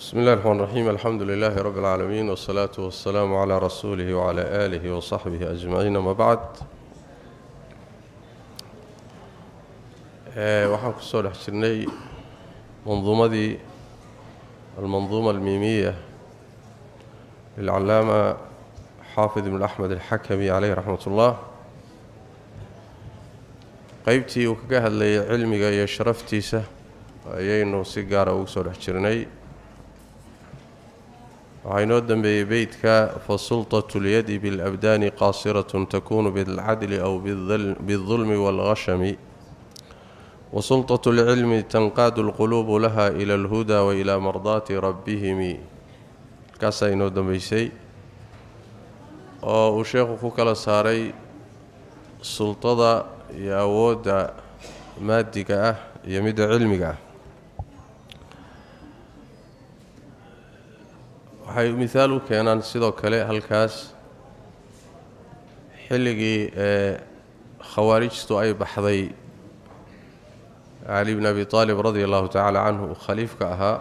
بسم الله الرحمن الرحيم. الحمد لله رب العالمين والصلاة والسلام على رسوله وعلى آله وصحبه أجمعين. وما بعد اا وحن كسول حشرني منظومتي المنظومة الميمية للعلامة حافظ بن أحمد الحكمي عليه رحمة الله. قيبتي وكهدلي علمي يا شرفتيسه اي انه سيغار أو كسول حشرني وعين ودن ببيتك فسلطة اليد بالأبدان قاصرة تكون بالعدل أو بالظلم والغشم. وسلطة العلم تنقاد القلوب لها إلى الهدى وإلى مرضات ربهم. كاسا عين ودن بيسي. وشيخ فوكال ساري سلطة يأود مادك أه يمد علمك أه. Waxay mihaal u keenaan sidoo kale halkaas xilligii ee khawaarijtu ay baxday cali bn abi aalib radia allahu tacaala canhu uu khaliifka ahaa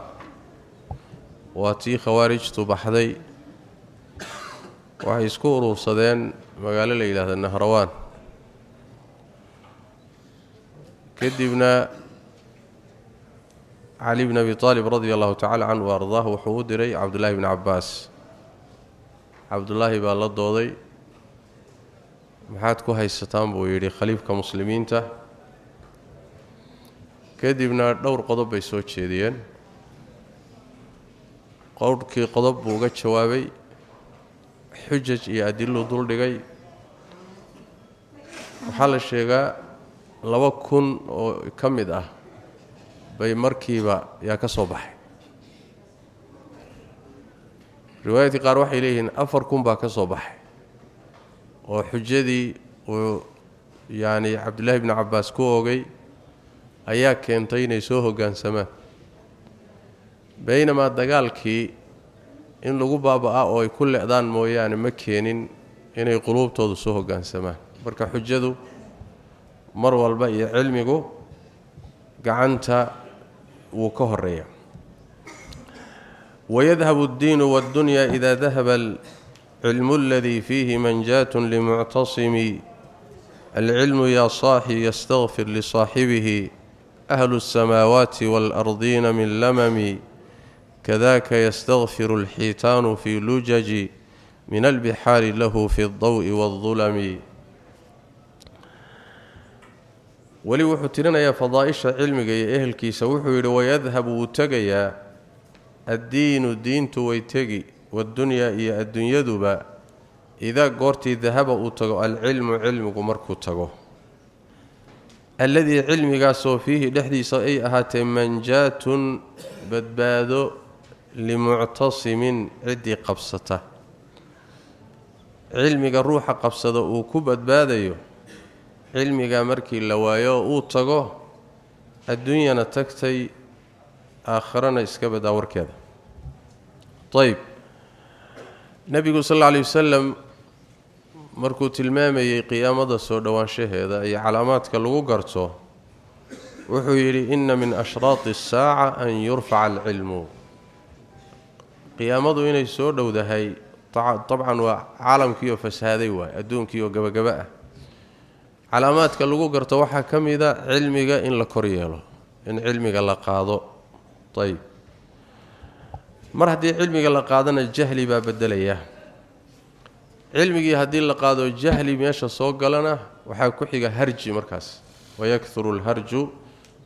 waa tii khawaarijtu baxday waxay isku uruursadeen magaalo la yidhaahda nahrawaan kadibna cali bn abi aalib radia allahu tacala canhu wa ardaah wuxuu u diray cabdullaahi bni cabbaas cabdullaahi baa la dooday maxaad ku haysataan buu yidhi khaliifka muslimiinta kadibna dhowr qodob bay soo jeediyeen qowrhkii qodob buu uga jawaabay xujaj iyo adiluu duldhigay waxaa la sheegaa laba kun oo ka mid ah bay markiiba yaa ka soo baxay riwaayadkii qaar waxay leeyihiin afar kun baa ka soo baxay oo xujadii uu yacni cabdullaahi bni cabbaas ku oogay ayaa keentay inay soo hoggaansamaan baynamaa dagaalkii in lagu baaba-a oo ay ku le-daan mooyaane ma keenin inay quluubtoodu soo hoggaansamaan marka xujadu mar walba iyo cilmigu gacanta وكهريا ويذهب الدين والدنيا إذا ذهب العلم الذي فيه منجاة لمعتصم. العلم يا صاحي يستغفر لصاحبه. أهل السماوات والأرضين من لمم. كذاك يستغفر الحيتان في لجج. من البحار له في الضوء والظلم. Weli wuxuu tirinayaa fadaaisha cilmiga iyo ehelkiisa wuxuu yidhi wayadhabu wuu tegayaa addiinu diintu way tegi waddunyaa iyo adduunyaduba idaa goortii dahaba uu tago alcilmu cilmigu markuu tago alladii cilmigaasoo fiihi dhexdiisa ay ahaatee manjaatun badbaado limuctasimin ciddii qabsata cilmiga ruuxa qabsada uu ku badbaadayo cilmigaa markii la waayo oo uu tago adduunyana tagtay aakharana iska badaa warkeeda ayb nebigu sal alla alay wasalam markuu tilmaamayey qiyaamada soo dhowaanshaheeda iyo calaamaadka lagu garto wuxuu yidhi inna min ashraati asaaca an yurfaca alcilmu qiyaamadu inay soo dhowdahay dabcan waa caalamkiioo fasaaday waay adduunkiioo gabagaba ah calaamaadka lagu garto waxaa ka mida cilmiga in la kor yeelo in cilmiga la qaado ayb mar haddii cilmiga la qaadana jahli baa bedelaya cilmigii haddii la qaado jahli meesha soo galana waxaa ku xiga harji markaas wayakthuru lharju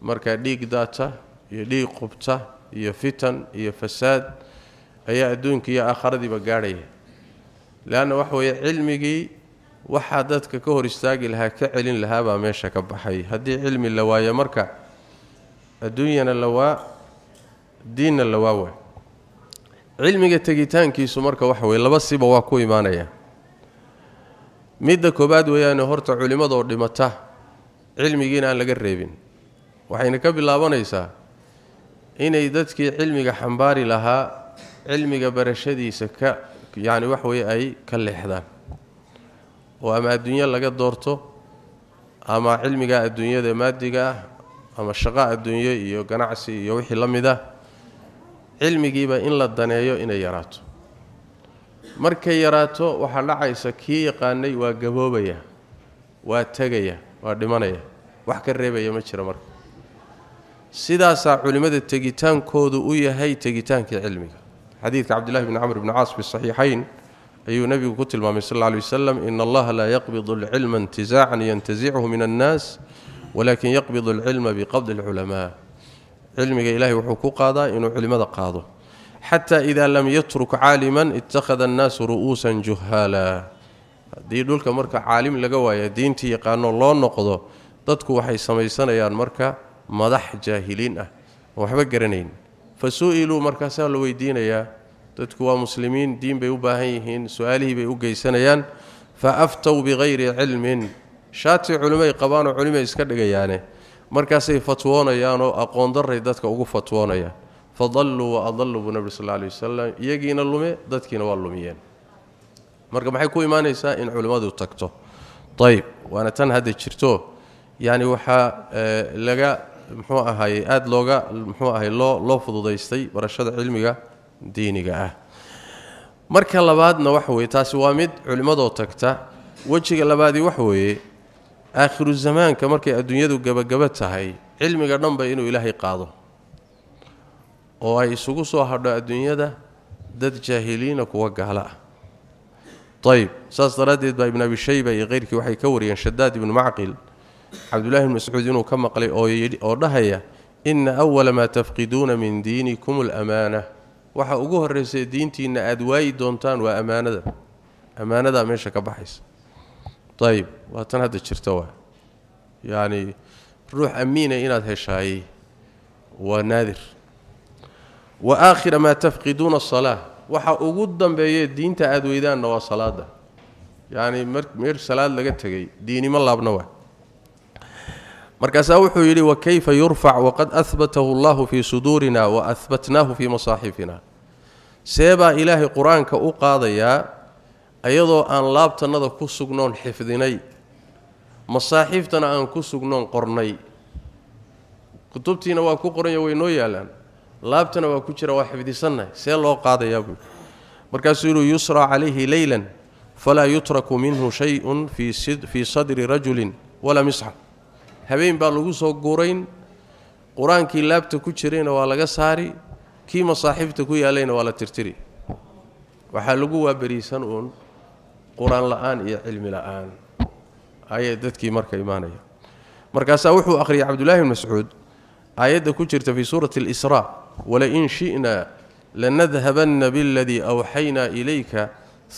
markaa dhiig daata iyo dhiig qubta iyo fitan iyo fasaad ayaa adduunka iyo aakharadiiba gaadhaya leanna waxa weeye cilmigii waxaa dadka ka hor istaagi lahaa ka celin lahaabaa meesha ka baxay. Haddii cilmi la waayo marka adduunyana la waa diinna la waa waay. Cilmiga tegitaankiisu marka waxa weye laba siba waa ku imaanaya. Midda koobaad weeyaane horta culimmadoo dhimata cilmigiina aan laga reebin. Waxayna ka bilaabanaysaa inay dadkii cilmiga xambaari lahaa cilmiga barashadiisa ka yacni wax weye ay ka leexdaan oo ama adduunyo laga doorto ama cilmiga adduunyada maadiga ah ama shaqo adduunyo iyo ganacsi iyo wixii la mid ah cilmigiiba in la daneeyo inay yaraato. Markay yaraato waxaa dhacaysa kii yaqaanay waa gaboobaya waa tegaya waa dhimanaya wax ka reebaya ma jira marka. Sidaasaa culimmada tegitaankoodu u yahay tegitaankii cilmiga. Xadiidka cabdillahi bni camr bni caas fi saxiixayn اي نبي قلت المامي صلى الله عليه وسلم إن الله لا يقبض العلم انتزاعا ينتزعه من الناس ولكن يقبض العلم بقبض العلماء. علم إلهي وحقوق قضاء ان علم قضاء حتى إذا لم يترك عالما اتخذ الناس رؤوسا جهالا. دي دولك مركا عالم لقوا يا دينتي يقانو لو نقدو ددكو waxay sameysanayaan marka madax jahiliin ah waxba garaneen fasuilu marka saa la يا dadku waa muslimiin diin bay u baahan yihiin su-aalihii bay u geysanayaan fa aftow bikayri cilmin shaati culimay qabaanoo culimay iska dhigayaane markaasay fatwoonayaanoo aqoon daray dadka ugu fatwoonayaan fa dalluu wa adalluu buu nebi sal alay wasalam iyagiina lume dadkiina waa lumiyeen marka maxay ku imaanaysaa in culimmadu tagto ayb waana tan hadda jirto yacni waxaa laga muxuu ahaye aada looga muxuu ahay loo loo fududaystay barashada cilmiga diiniga ah marka labaadna waxa weye taasi waa mid culimmadoo tagta wejiga labaadii waxa weeye aakhiru zamaanka markay adduunyadu gebagaba tahay cilmiga dhanba inuu ilaahay qaado oo ay isugu soo hadho adduunyada dad jaahiliina kuwa gaalo ah ayb saas daraaddeed baa ibnu abi shayba iyo keyrkii waxay ka wariyeen shadaad ibnu macqil cabdullahi bn mascuud inuu ka maqlay oo dhahaya ina awala maa tafqiduuna min diinikum alamaana waxa ugu horraysa diintiinna aada waayi doontaan waa ammaanada ammaanadaa meesha ka baxaysa ayib waa tan hadda jirta waa yacni ruux amiina inaad heshaayey waa naadir wa aakhira maa tafqiduuna asalaa waxa ugu dambeeye diinta aada weydaanna waa salaada yacni meer salaad laga tegay diinimo laabna waa مركز اوحو يلي وكيف يرفع وقد اثبته الله في صدورنا واثبتناه في مصاحفنا سيبا الهي قرانك أو قاديا ايدو ان لابتنده كو سغنون حفظيني مصاحفتنا ان كو سغنون قرني كتبتينا واكو قرني وي نو يالان لابتنا واكو جرى وا حفظيسنا سي لو قاديا مركز يلو يسرى عليه ليلا فلا يترك منه شيء في في صدر رجل ولا مصحف habeen baa lagu soo guurayn qur-aankii laabta ku jirayna waa laga saari kii masaaxiibta ku yaallayna waa la tirtiri waxaa lagu waaberiisan uun qur-aan la-aan iyo cilmi la-aan ayay dadkii marka imaanaya markaasaa wuxuu akhriyay cabdullahi bn mascuud aayadda ku jirta fii suurati alisraa walain shi'na lanadhabanna biladii awxaynaa ilayka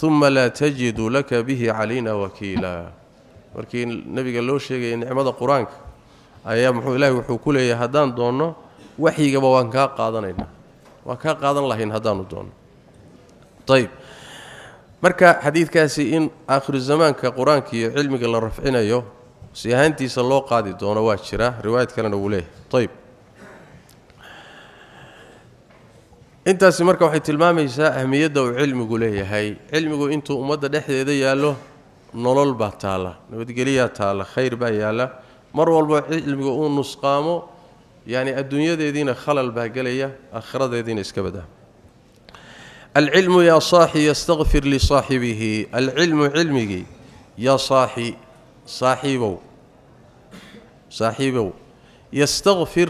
uma laa tajidu laka bihi calayna wakiila markii nebiga loo sheegaya nicmada qur-aanka ayaa muxuu ilaahi wuxuu ku leeyahay haddaan doonno waxyigaba waan kaa qaadanaynaa waan kaa qaadan lahayn haddaanu doonno ayb marka xadiidkaasi in aakhiru zamaanka qur-aanka iyo cilmiga la rafcinayo si ahaantiisa loo qaadi doono waa jira riwaayad kalena wuu leeyahay ayb intaasi marka waxay tilmaamaysaa ahmiyadda uu cilmigu leeyahay cilmigu intuu ummadda dhexdeeda yaallo nolol baa taalla nabadgelyaa taalla khayr baa yaalla mar walba cilmiga uu nusqaamo yani adduunyadeediina khalal baa gelaya aakhiradeediina iska badaa alcilmu yaa saaxi yastakfir lisaaxibihi alcilmu cilmigii yaa saaxi saaxiibow saaxiibow yastakfir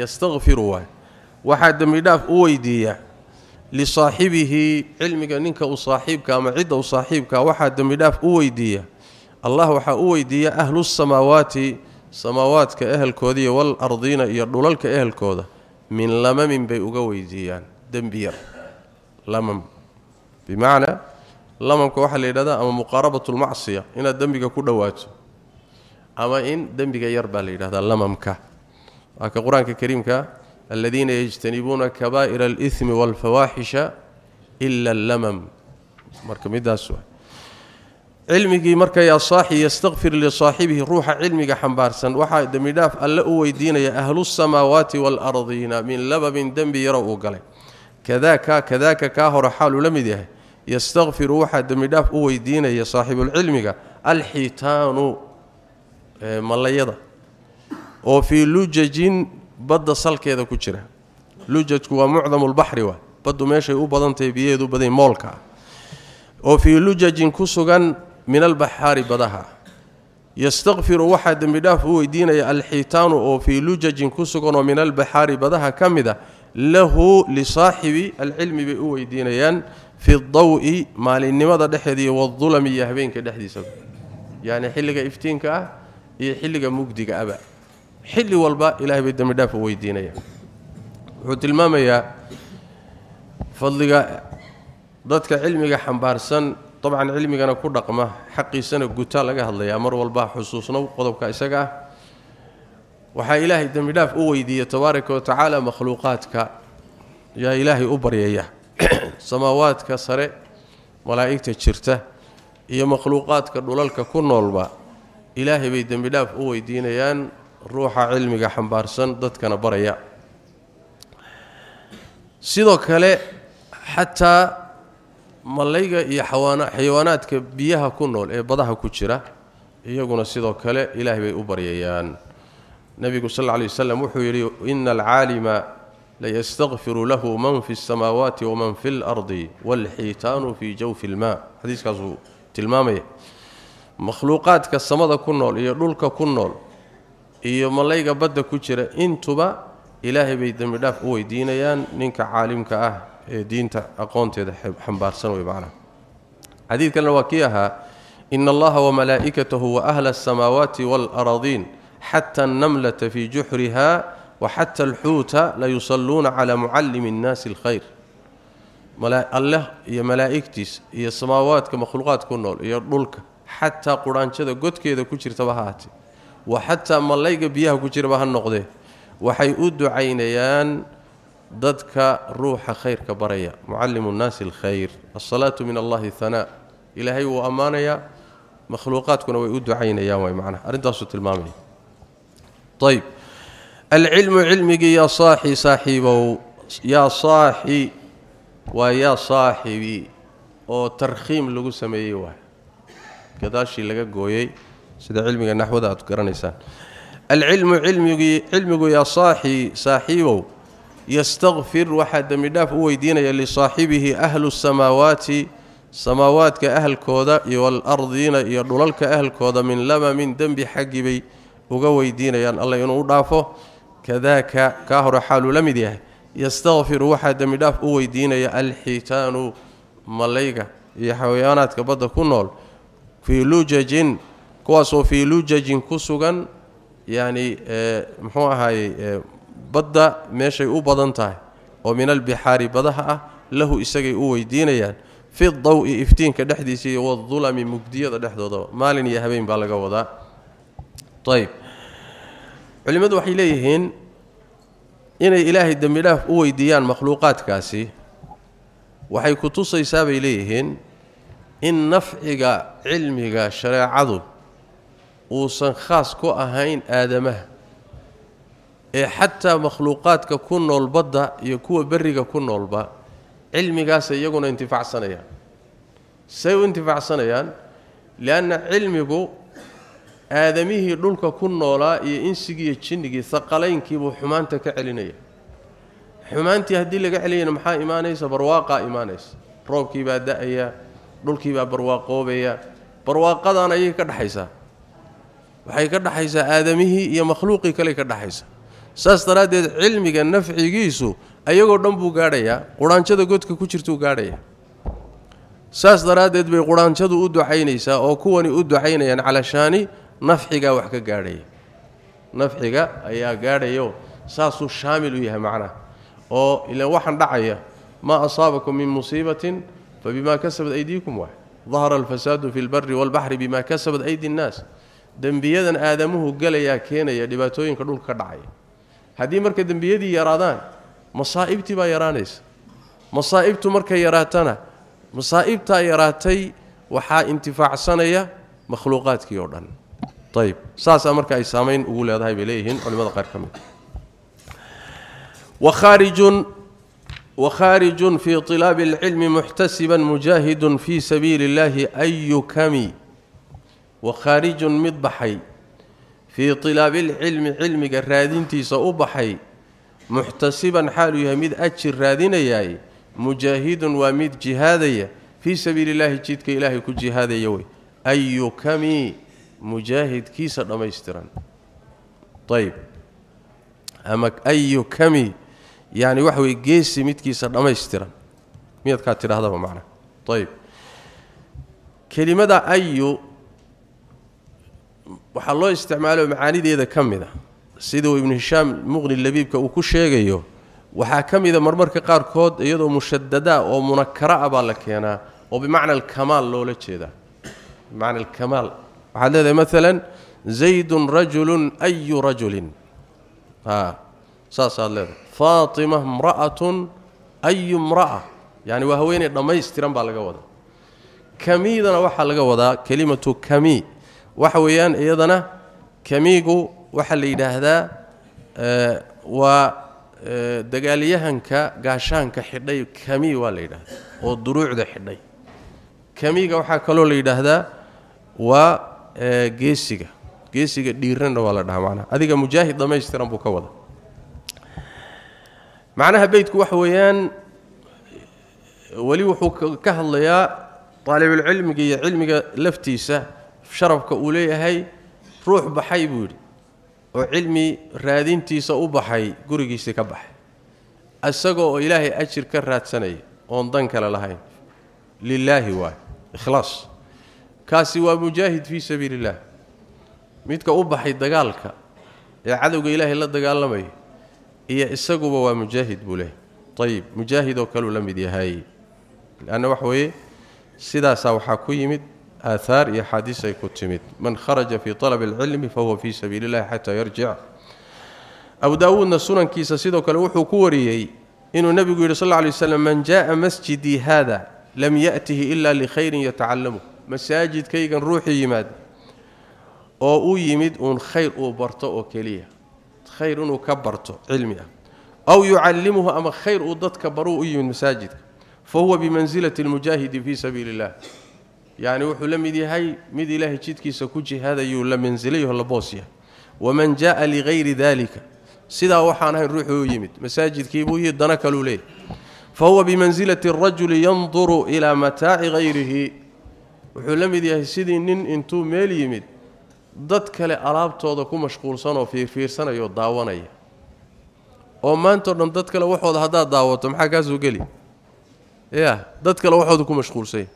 yastakfiru waay waxaa dembi dhaaf u weydiiya لصاحبه علمك انك وصاحبك ما عيد وصاحبك واحد مداف أويدية. الله وحا أويدية أهل السماوات سماوات كأهل كودية والأرضين يا دولل كاهل كودة. من لم من بي اوغ ويديان دمبير لم بمعنى لمك واحد ليده أما مقاربة المعصية. إن دمبك كو دواته أما إن دمبك يربا ليده لمك اك قرآنك الكريم كا الذين يجتنبون كبائر الإثم والفواحش إلا اللمم. مركم سوى. علمك مركا يا صاحي يستغفر لصاحبه روح علمي حمبارسن. وحا دميداف الله ويدين يا أهل السماوات والأرضين من لبب دم يروا قال كذاك كذاك كاهر حال لمده. يستغفر روح دميداف ويدين يا صاحب العلم الحيتان إيه، مليدة. وفي لجج badda salkeeda ku jira lujajku waa mucdamu lbaxri waa baddu meeshay u badantahay biyaheedu u badan moolka ah oo fii lujajin ku sugan min albaxaari badaha yastakfiru waxaa dembi dhaaf u weydiinaya alxiitaanu oo fii lujajin ku sugan oo min albaxaari badaha ka mid a lahu lisaaxibi alcilmi bay u weydiinayaan fi dawi maalinimada dhexeeda iyo wadulami iyo habeenka dhexdiisaba yacni xilliga iftiinka ah iyo xilliga mugdiga aba xilli walba ilahay bay dembi dhaaf u weydiinayaan wuxuu tilmaamayaa fadliga dadka cilmiga xambaarsan dabcan cilmigana ku dhaqma xaqiisana gutaa laga hadlayaa mar walba xusuusnow qodobka isaga ah waxaa ilaahay dembi dhaaf u weydiiya tabaaraka wa tacaala makhluuqaadka yaa ilaahay u baryaya samaawaadka sare malaa'igta jirta iyo makhluuqaadka dhulalka ku noolba ilaahay bay dembi dhaaf u weydiinayaan ruuxa cilmiga xambaarsan dadkana baraya sidoo kale xataa malayga iyo xayawaanaadka biyaha ku nool ee badaha ku jira iyaguna sidoo kale ilaahay bay u baryayaan nebigu sal lla lay wasalam wuxuu yidhi ina alcaalima layastakfiru lahu man fi اsamaawaati waman fi اlardi wاlxiitaanu fii jawfi اlmaa xadiiskaasuu tilmaamaya makhluuqaadka samada ku nool iyo dhulka ku nool iyo malayga badda ku jira intuba ilaahay bay dembi dhaaf u weydiinayaan ninka caalimka ah ee diinta aqoonteeda xambaarsan wey macnaha xadiid kalena waa kii ahaa ina allaha wamalaa'ikatahu waahla asamaawaati waalaradiin xata annamlata fii juxriha waxata alxuuta layusalluuna calaa mucallimi innaasi alkhayr alleh iyo malaa'igtiis iyo samaawaadka makhluuqaad ku nool iyo dhulka xataa quraanjada godkeeda ku jirtaba ha haatee وحتى ملايكا بيها كجربا هنقضي وحي أدو عينيان ضدك روح خير كبريا معلم الناس الخير. الصلاة من الله الثناء إلهي وأمانيا مخلوقات كنا ويؤد ويؤدوا وي ويمعنا أريد أصوت المامي. طيب. العلم علمك يا صاحي صاحبه يا صاحي ويا صاحبي. أو ترخيم لغو سميه واحد كذا شي لغا قوي sida cilmiga naxwada aad garanaysaan العلم علمي علمي يا صاحي صاحبه يستغفر وحد مداف ويدين يا صاحبه أهل السماوات سماوات كأهل كودا والأرضين يا دوللك أهل كودا من لما من دم حقبي أو ويدين يا الله ينور ضافه كذاك كهر حال لمديه يستغفر وحد مداف ويدين يا الحيتان ملائكه يا حيوانات بدا كنول في لوججن yacni muxuu ahaayey badda meeshay u badan tahay oo min albixaari badaha ah lahu isagay u weydiinayaan fi dawi iftiinka dhexdiisa iyo wadulami mugdiyada dhexdoodaba maalin iyo habeen baa laga wadaa ayb culimmadu waxay leeyihiin inay ilaahay dembi dhaaf u weydiiyaan makhluuqaadkaasi waxay ku tusaysaa bay leeyihiin in nafciga cilmiga shareecadu ku ahayn aadamaha ee xataa makhluuqaadka ku nool badda iyo kuwa berriga ku noolba cilmigaasay iyaguna intifacsanayaan say u intifacsanayaan lianna cilmigu aadamihii dhulka ku noolaa iyo insigiiyo jinnigii haqalaynkiibuu xumaanta ka celinaya xumaantii haddii laga celiyana maxaa imaanaysa barwaaqaa imaanaysa roobkii baa da-aya dhulkii baa barwaaqoobaya barwaaqadaan ayay ka dhexaysaa waxay ka dhexaysaa aadamihii iyo makhluuqii kale ka dhexaysa saas daraaddeed cilmiga nafcigiisu ayagoo dhan buu gaadhayaa quraanjada godka ku jirtuu gaadhayaa saas daraaddeed bay quraanjadu u ducaynaysaa oo kuwani u ducaynayaan calashaani nafcigaa wax ka gaadhaya nafciga ayaa gaadhayo saasuu shaamil u yahay macnaha oo ilaan waxaan dhacaya maa asaabakum min musiibatin fa bimaa kasabat aydiikum waay dahara alfasaadu fi lbari walbaxri bima kasabat aydi nnaas dembiyadan aadamuhu galayaa keenaya dhibaatooyinka dhulka ka dhacaya haddii marka dembiyadii yaraadaan masaa'ibtii baa yaraanaysa masaa'ibtu markay yaraatana masaa'ibtaa yaraatay waxaa intifaacsanaya makhluuqaadkii oo dhan ayb saasaa marka ay saamayn ugu leedahay bay leeyihiin culimada qaar ka mid wakhaarijun wakhaarijun fii طilaabi اlcilmi muxtasiban mujaahidun fii sabiili اllahi ayu kami وخارج مد بحي. في طلاب العلم علم الرادينتي صوبحي محتسبا حاله يمد أجر اياي مجاهد ومد جهاديه في سبيل الله جيدك جهاد كجهاديه ايو كمي مجاهد كيس دمهستران طيب. أمك ايو كمي يعني وحوي جيس مد كيس دمهستران ميد كاتر هذا بمعنى. طيب. كلمة أيو waxaa loo isticmaalo macaanideeda ka mid a siduu ibnu hishaam muqni labiibka uu ku sheegayo waxaa ka mida marmarka qaarkood iyadoo mushadadaa oo munakara ah baa la keenaa oo bimacna alkamaal loola jeedaa bimacna alkamaal waxaad leedahay maalan zaydun rajulun ayu rajulin a saasaad leedahay faatima imra'atun ayu imra'a yani waa haweeney dhammaystiran baa laga wadaa kamiidana waxaa laga wadaa kelimatu kami dagaalyahanka gaashaanka xidhay kami waa la yidhahdaa oo duruucda xidhay kamiga waxaa kaloo la yidhaahdaa waa geesiga geesiga dhiiranna waa la dhahaa macnaha adiga mujaahid dhammaystiran buu ka wada macnaha beydku waxa weeyaan weli wuxuu ka hadlayaa daalibulcilmiga iyo cilmiga laftiisa sharafka uu leeyahay ruux baxay buu yidhi oo cilmi raadintiisa u baxay gurigiisii ka baxay isagoo oo ilaahay ajir ka raadsanaya oon dan kale lahayn lilaahi waay ikhlaas kaasi waa mujaahid fii sabiili illah midka u baxay dagaalka ee cadowga ilaahay la dagaalamaya iyo isaguba waa mujaahid buu leeyahy ayib mujaahid oo kaleu la mid yahay leanna waxa weeye sidaasaa waxaa ku yimid آثار يا حديث كتمت من خرج في طلب العلم فهو في سبيل الله حتى يرجع. أبو داود السنن كيسا سيدو كلا وحو كوريي إنه نبي صلى الله عليه وسلم من جاء مسجدي هذا لم يأته إلا لخير يتعلمه. مساجد كي كان روحي يماد أو أو يمد أن خير أو برطو أو كلية. خير أو كبرتو علمي أو يعلمه أما خير أو دت كبرو أو يمد مساجد. فهو بمنزلة المجاهد في سبيل الله. يعني و خلم دي هي ميد اله جيدكيسا كو جهاد ايو لمنزليه لبوسيا ومن جاء لغير ذلك. سيدا وحان هي روح يمد. مساجد كي بو يدنا كلوله فهو بمنزلة الرجل ينظر إلى متاع غيره. و خلم دي هي سدي نين انتو ميل يمد. dad kale alaabtooda ku mashquulsan oo fiirsanayo daawanaya oo maanta dhan dad kale waxooda hadaa هذا maxaa kaas u gali yaa dad وحو waxooda ku mashquulsay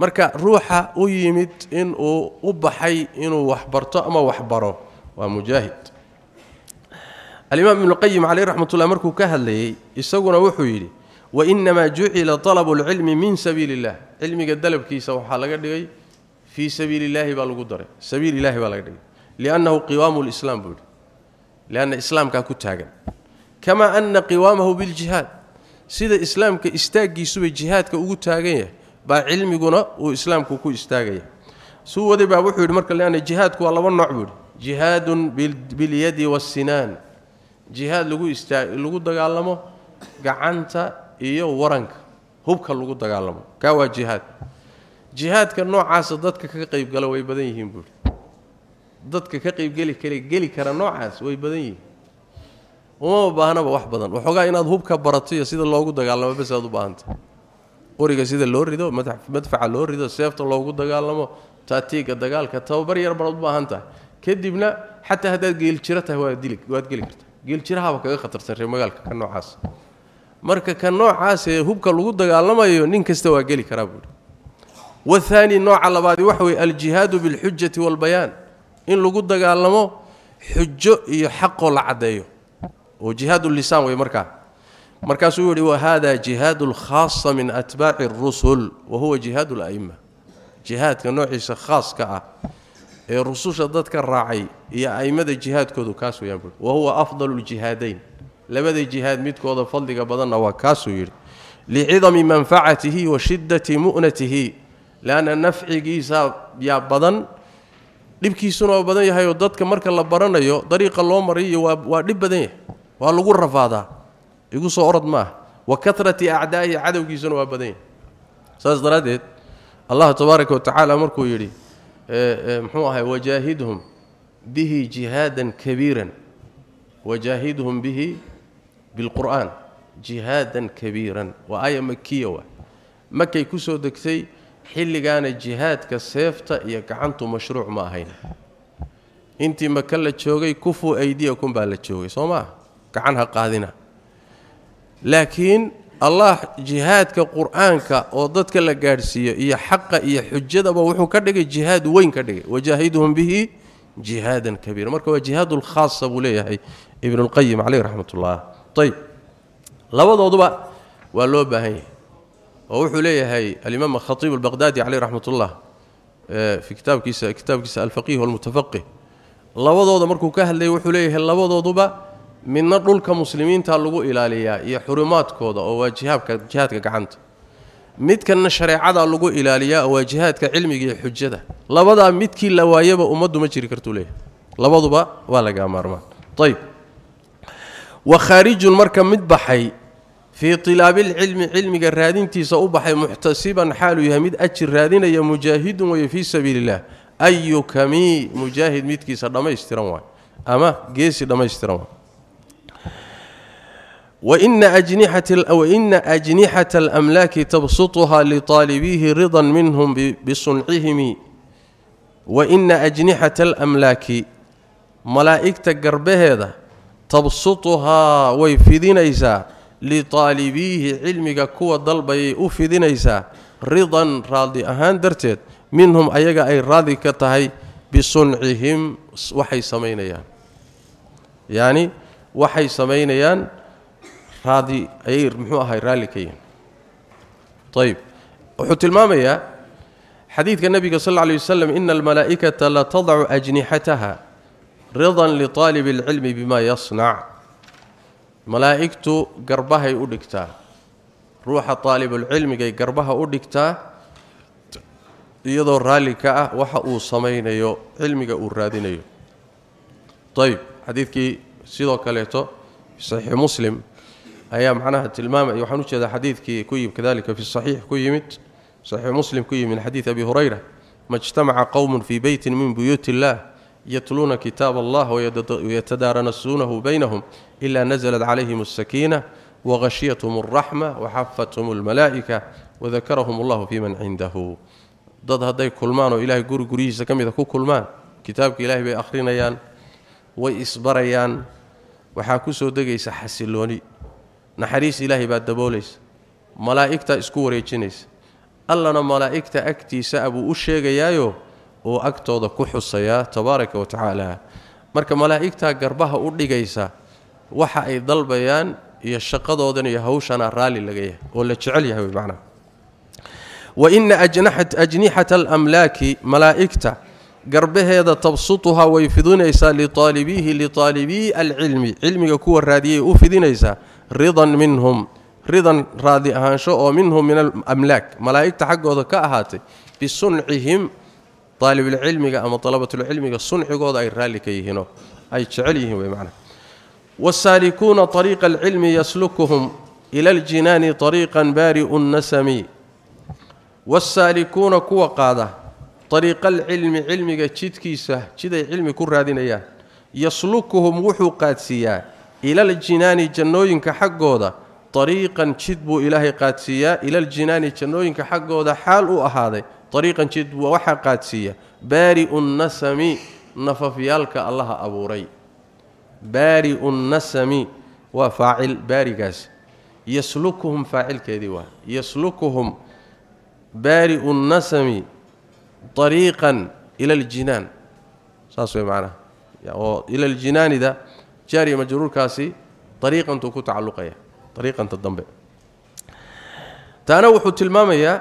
marka ruuxa u yimid inuu u baxay inuu waxbarto ama waxbaro waa mujaahid alimaam ibnuqayim caleyh raxmatullah markuu ka hadlayey isaguna wuxuu yidhi wainamaa jucila talabu lcilmi min sabiili illah cilmiga dalabkiisa waxaa laga dhigay fii sabiili illaahi baa lagu daray sabiil ilahi baa laga dhigay liannahu qiwaamu lislaam buu yidhi lianna islaamkaa ku taagan kamaa ana qiwaamahu biljihaad sida islaamka istaaggiisubay jihaadka ugu taagan yahay baa cilmiguna uu islaamku ku istaagaya. Suu waday baa wuxuu yidhi marka leanna jihaadku waa laba nooc buu yidhi. Jihaadun bilyadi wasinaan jihaad lagu istaa lagu dagaalamo gacanta iyo waranka. Hubka lagu dagaalamo. Kaa waa jihaad. Jihaadka noocaasa dadka ka qaybgala way badan yihiin buuhi dadka ka qaybgeli kara geli kara noocaas way badan yihiin. Umama baahnaba wax badan. Waxoogaa inaad hubka barato iyo sida loogu dagaalamo aad u baahanta qoriga sida loo rido madfaca loo rido seefta loogu dagaalamo taatiiga dagaalka tababar yar baad u baahan tahay kadibna xataa haddaad geeljiro tahay waad dili waad geli kartaa geeljirahaba kaga khatarsan reer magaalka ka noocaas marka ka noocaasee hubka lagu dagaalamayo nin kasta waa geli karaa buuhi wathaani nooca labaadi waxa weye aljihaadu bilxujati waalbayaan in lagu dagaalamo xujo iyo xaqoo la caddeeyo oo jihaad lisaan wey markaa مركز يقولي إيه، وهذا جهاد الخاص من أتباع الرسل وهو جهاد الأئمة. جهاد كنوع خاص كأ. إيه، الرسول شدد كالراعي. يا أئمة الجهاد كذو كاسو يقول وهو أفضل الجهادين. لبدا الجهاد ميت كوضا فلدق بضن وكاسو يرد لعظم منفعته وشدة مؤنته. لأن النفع قيسا يا بضن dibkii suno badan yahay oo dadka marka la baranayo dariiqa loo mariyo waa dib badan yahay igu soo orod maaha wa karati acdaa'ihi cadowgiisuna waa badan yahay saas daraaddeed allah tabaaraka wa tacaala markuu yidhi muxuu ahay wajaahidhum bihi jihaadan kabiiran wajaahidhum bihi bilqur'aan jihaadan kabiiran waa aaya makiya waa makay ku soo degtay xilligaana jihaadka seefta iyo gacantu mashruuc ma ahayn intii maka la joogay kufuu aydiyakum baa la joogay soo maa gacan ha qaadina لكن الله جهادك قرآنك وددك لا غارسيه يا حق يا حجة و هو كدغ جهاد وين كدغ وجاهدهم به جهادا كبيرا. مركه جهاد الخاص أبو ليه ابن القيم عليه رحمة الله. طيب لوودود با ولو باهي ووحو لي هاي الإمام الخطيب البغدادي عليه رحمة الله آه، في كتاب كيس كتاب كيس الفقيه والمتفقه. لوودود مركه كهله و هو ليه لوودود با midna dhulka muslimiinta lagu ilaaliyaa iyo xurumaadkooda oo waa jihaabka jihaadka gacanta midkanna shareecada lagu ilaaliyaa oo waa jihaadka cilmiga iyo xujada labadaa midkii la waayaba ummaddu ma jiri kartuu leeyahay labaduba waa lagaa maarmaan ayb wa khaarijun marka mid baxay fii tilaabilcilmi cilmiga raadintiisa u baxay muxtasiban xaaluu yahay mid ajir raadinaya mujaahidun weye fii sabiili illah ayu kamii mujaahid midkiisa dhammaystiran waay ama geesi dhammaystiran waay ajnixata alamlaaki tabsutuha liطaalibiihi ridan minhum bisuncihimi waina ajnixata alamlaaki malaa'igta garbaheeda tabsutuhaa way fidinaysaa liطaalibiihi cilmiga kuwa dalbayay u fidinaysaa ridan raadi ahaan darteed minhum ayaga ay raadi ka tahay bisuncihim waxay samaynayaan yacni waxay samaynayaan raadi ayay muxuu ahay raalli ka yihin ayb wuxuu tilmaamayaa xadiidka nebiga sal lla alay wasalam ina almalaa'ikata la tadacu ajnixataha ridan liطaalibi اlcilmi bima yasnac malaa'igtu garbahay u dhigtaa ruuxa aalibulcilmigay garbaha u dhigtaa iyadoo raalli ka ah waxa uu samaynayo cilmiga uu raadinayo ayb xadiidkii sidoo kaleeto saxiixi muslim هي معناها تلمام أيوة، يوحنا هذا حديث كي كيب كذلك في الصحيح كي مت صحيح مسلم كيم من حديث أبي هريرة. ما اجتمع قوم في بيت من بيوت الله يتلون كتاب الله ويتدارسونه بينهم إلا نزلت عليهم السكينة وغشيتهم الرحمة وحفتهم الملائكة وذكرهم الله في من عنده. ضد هذا كلمان إلهي غرغري سكمي كل كلمان. كتابك إلهي باخرين ايان واصبريان وحا كسو دغيس حسيلوني naxariis ilaahay baa daboolaysa malaa'igtaa isku wareejinaysa allana malaa'igta agtiisa abuu u sheegayaayo oo agtooda ku xusayaa tabaaraka wa tacaala marka malaa'igtaa garbaha u dhigaysa waxa ay dalbayaan iyo shaqadoodan iyo hawshana raalli laga yahay oo la jecel yahay wey macnaha wa ina ajnixata alamlaaki malaa'igta garbaheeda tabsutuhaa way fidinaysaa liaalibiihi liaalibii alcilmi cilmiga kuwa raadiyay u fidinaysaa رضا منهم رضا راضي عن شو منهم من الأملاك. ملائكة حق ذكاء هاتي بصنعهم طالب العلم أما طلبة العلم الصنع قوض أي رالي كي هنا أي تعليه بمعنى. والسالكون طريق العلم يسلكهم. إلى الجنان طريقا بارئ النسم. والسالكون كو قادة. طريق العلم علمك جيت كيسة. جيت علمك الرادين يسلكهم وحو قادسيان إلى الجنان جنوينك حقوده طريقا جد بو اله قادسيه إلى الجنان جنوينك حقوده حال أو اهاده طريقا جد بو وحا قادسيه باري النسمي نفف يالك الله أبوري. باري النسمي وفاعل بارغاس يسلكهم فاعل كديوا يسلكهم باري النسمي طريقا إلى الجنان. صاصو معنا. يا إلى الجنان ده jaariya majruurkaasi ariiqantuu ku tacalluqaya ariiqanta dambe taana wuxuu tilmaamayaa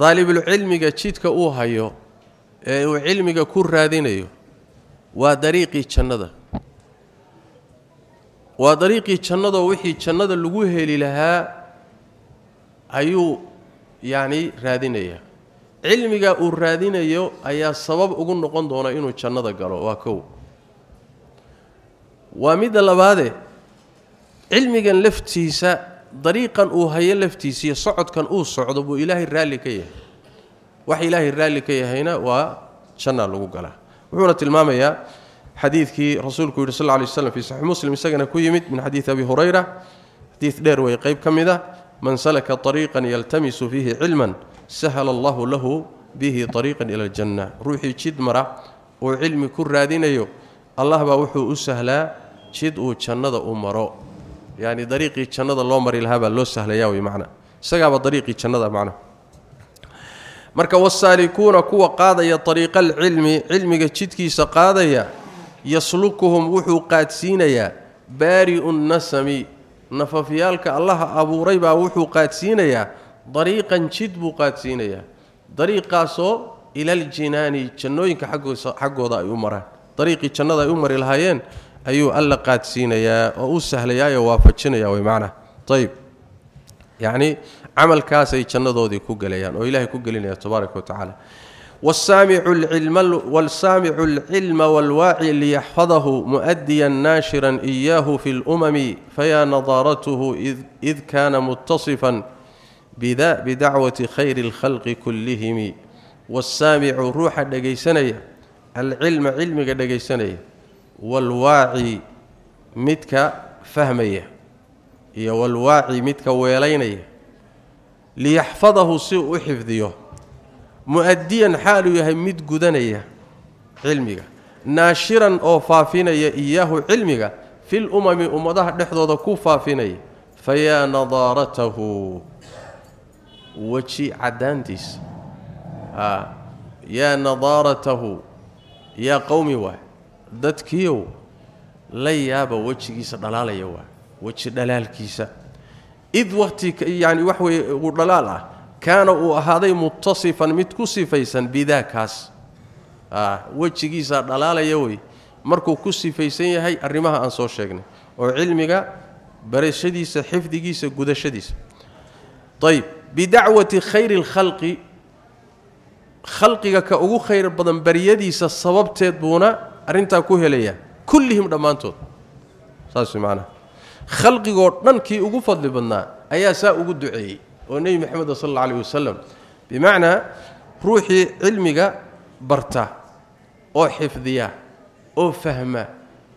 daalibulcilmiga jidka uu hayo ee uu cilmiga ku raadinayo waa dariiqii jannada waa dariiqii jannadoo wixii jannada lagu heli lahaa ayuu yacni raadinayaa cilmiga uu raadinayo ayaa sabab ugu noqon doona inuu jannada galo waa kow ومد لباده علمي لفتيسا طريقا أو هي لفتيسي صعد كان أو صعد ابو اله كي وحي اله الرالكي هنا وشنا لو غلا حديث كي رسول كي صلى الله عليه وسلم في صحيح مسلم سكن كيمت من حديث ابي هريره حديث دير ويقيب كمذا من سلك طريقا يلتمس فيه علما سهل الله له به طريقا إلى الجنه روحي تشد مره وعلمي كرادينيو الله با وحو اسهلا jid uu jannada u maro yacni dariiqii jannada loo mari lahaa baa loo sahlaya wey macna isagaaba dariiqii jannada macna marka wasaalikuuna kuwa qaadaya ariiqa alcilmi cilmiga jidkiisa qaadaya yaslukuhum wuxuu qaadsiinayaa baari'u nasami nafafyaalka allaha abuuray baa wuxuu qaadsiinayaa dariiqan jid buu qaadsiinayaa dariiqaasoo ilaljinaani jannooyinka xaggooda ay u maraan dariiqii jannada ay u mari lahaayeen أيو الا قاد سينيا أو سهليا يا وافجنيا وي معنى طيب. يعني عمل كاسي جنودودي كغليان وإله الله كغلين تبارك وتعالى. والسامع العلم والسامع العلم والواعي ليحفظه مؤديا ناشرا إياه في الأمم فيا نظارته اذ إذ كان متصفا بذا بدعوة خير الخلق كلهم. والسامع روح دغيسنيا العلم علمي دغيسنيا والواعي متك فهميه. هي والواعي متك ويلينيه. ليحفظه سوء وحفظيه مؤديا حاله يهمد قدنيه. علمي ناشرا أو فافينيه إياه علمي في الأمم امده دخدود كو فافيني فيا نظارته. وجهي عدانتس ها آه. يا نظارته. يا قومي واحد dadkiiow la yaaba wejigiisa dhalaalaya waay weji dhalaalkiisa id waqti yani wax weye uu dhalaal ah kaana uu ahaaday mutasifan mid ku sifaysan bidaakaas wejigiisaa dhalaalaya wey markuu ku sifaysan yahay arrimaha aan soo sheegnay oo cilmiga barashadiisa xifdigiisa gudashadiisa ayb bidacwati khayri اlkhalqi khalqiga ka ugu khayr badan baryadiisa sababteed buuna arrintaa ku helayaa kullihim dhammaantood saas macnaha khalqigoo dhan kii ugu fadli badnaa ayaa saa ugu duceeyey oo nebi moxamed sal alla alayh wasalam bimacnaa ruuxii cilmiga barta oo xifdiya oo fahma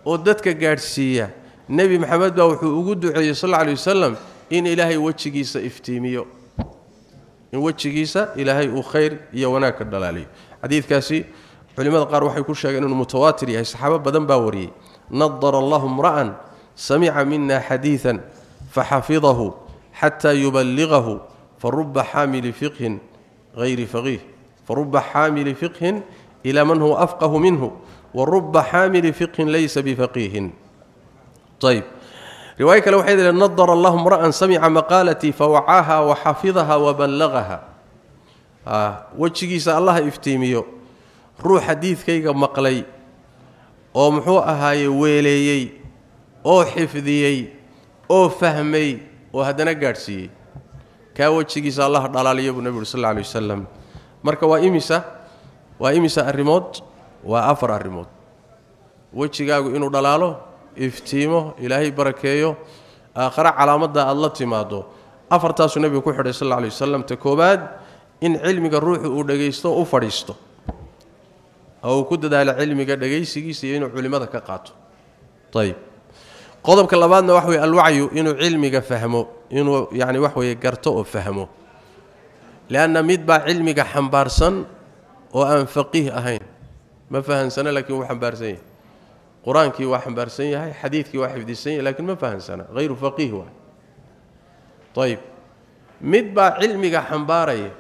oo dadka gaadhsiiya nebi maxamed baa wuxuu ugu duceeyey sal alla alay wasalam in ilaahay wejigiisa iftiimiyo in wejigiisa ilaahay uu khayr iyo wanaag ka dhalaaliyo xadiidkaasi culimada qaar waxay كل شيء inuu mutawaatir يا saxaaba بدن باوري wariyay الله امرا سمع منا حديثا فحفظه حتى يبلغه فرب حامل فقه غير فقيه فرب حامل فقه إلى من هو افقه منه ورب حامل فقه ليس بفقيه طيب روايه لو حيد النضر اللهم را ان سمع مقالتي فوعاها وحفظها وبلغها آه وجهي الله افتيميو ruux xadiidkayga maqlay oo muxuu ahaaye weeleeyey oo xifdiyey oo fahmay oo haddana gaadhsiiyey kaa wejigiisa allah dhalaaliyo buu nebi uri sal alla marka waa imisa waa imisa arrimood waa afar arrimood wejigaagu inuu dhalaalo iftiimo ilaahay barakeeyo aakhare calaamadda aada la timaado afartaasuu nebigu ku xidhay sal alla alay ta koowaad in cilmiga ruuxu uu dhegaysto u fadhiisto uu ku dadaalo cilmiga dhegaysigiisa iyo inuu culimmada ka qaato ayb qodobka labaadna waxa weye alwacyu inuu cilmiga fahmo inuu yacni wax weeye garto oo fahmo leanna mid baa cilmiga xambaarsan oo aan faqiih ahayn ma fahansana laakiin wuu xambaarsan yahay qur-aankii waa xambaarsan yahay xadiidkii waa xifdisan yahay lakiin ma fahansana hayru faqiih waay ayb mid baa cilmiga xambaaraya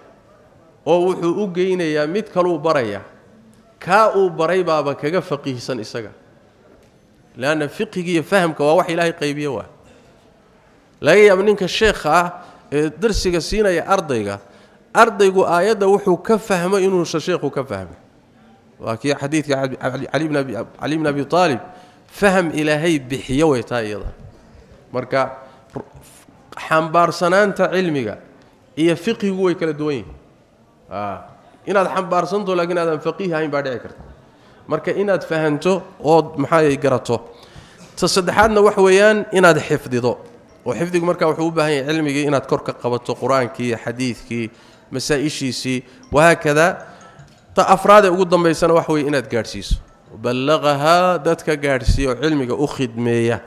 oo wuxuu u geynayaa mid kaluu baraya كاو بري بابا كغا فقيهسن اسغا لأن فقهي فهمك هو وحي الله قيبية وا لا يا منك الشيخ آه، درسي سينيا اردايغا اردايغو ايدا و هو كفهم إنو الشيخو كفهم وكي حديث علي علينا علينا أبي طالب فهم إلهي بحية ويتايدا مركا حنبار سنان تاع علمي يا فقهي هو كلا دوين. آه. Inaad xambaarsanto laakiin aadan faqiih ahayn baa dhici karta marka inaad fahanto ood maxaa garato ta saddexaadna wax weeyaan inaad xifdido oo xifdigu marka wuxuu u baahan yahay cilmigii inaad kor ka qabato qur-aankii xadiidkii masaa-ishiisii wahaakada ta afraadee ugu dambaysana wax weye inaad gaadhsiiso ballaqahaa dadka gaadhsiiya oo cilmiga u khidmeeya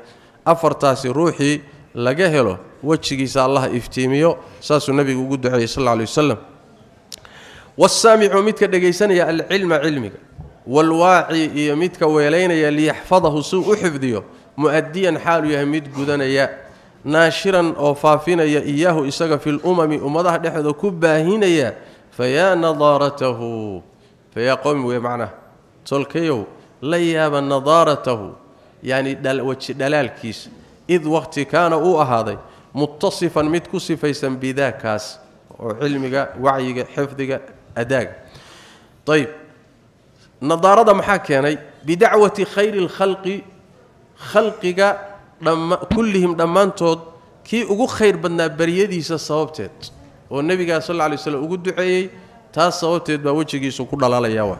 afartaasi ruuxii laga helo wejigiisa allah iftiimiyo saasuu nabigu ugu duceeyey sal alla alay والسامع ميتك دقيسان يا العلم علمك والواعي ميدك ويلين يا ليحفظه سوء حفظيو مؤديا حاله يا ميد غدنيا ناشرا أو فافينا يا إياه اسغ في الأمم امده هنا يا فيا نظارته فيا قوم فيقوم بمعنى تلكيو لياب نظارته يعني دل وجه دلالكيس إذ وقت كان أو هذا متصفا متكسفيسن بذاكاس وعلمك وعيك حفظك اداق طيب نظارة محاكيني يعني، بدعوة خير الخلق خلق دم كلهم دمانتود كي اوغو خير بدنا بريدي سببتت والنبي صلى الله عليه وسلم اوغو دعيي تا سببتت با وجهيسا كو دلالايا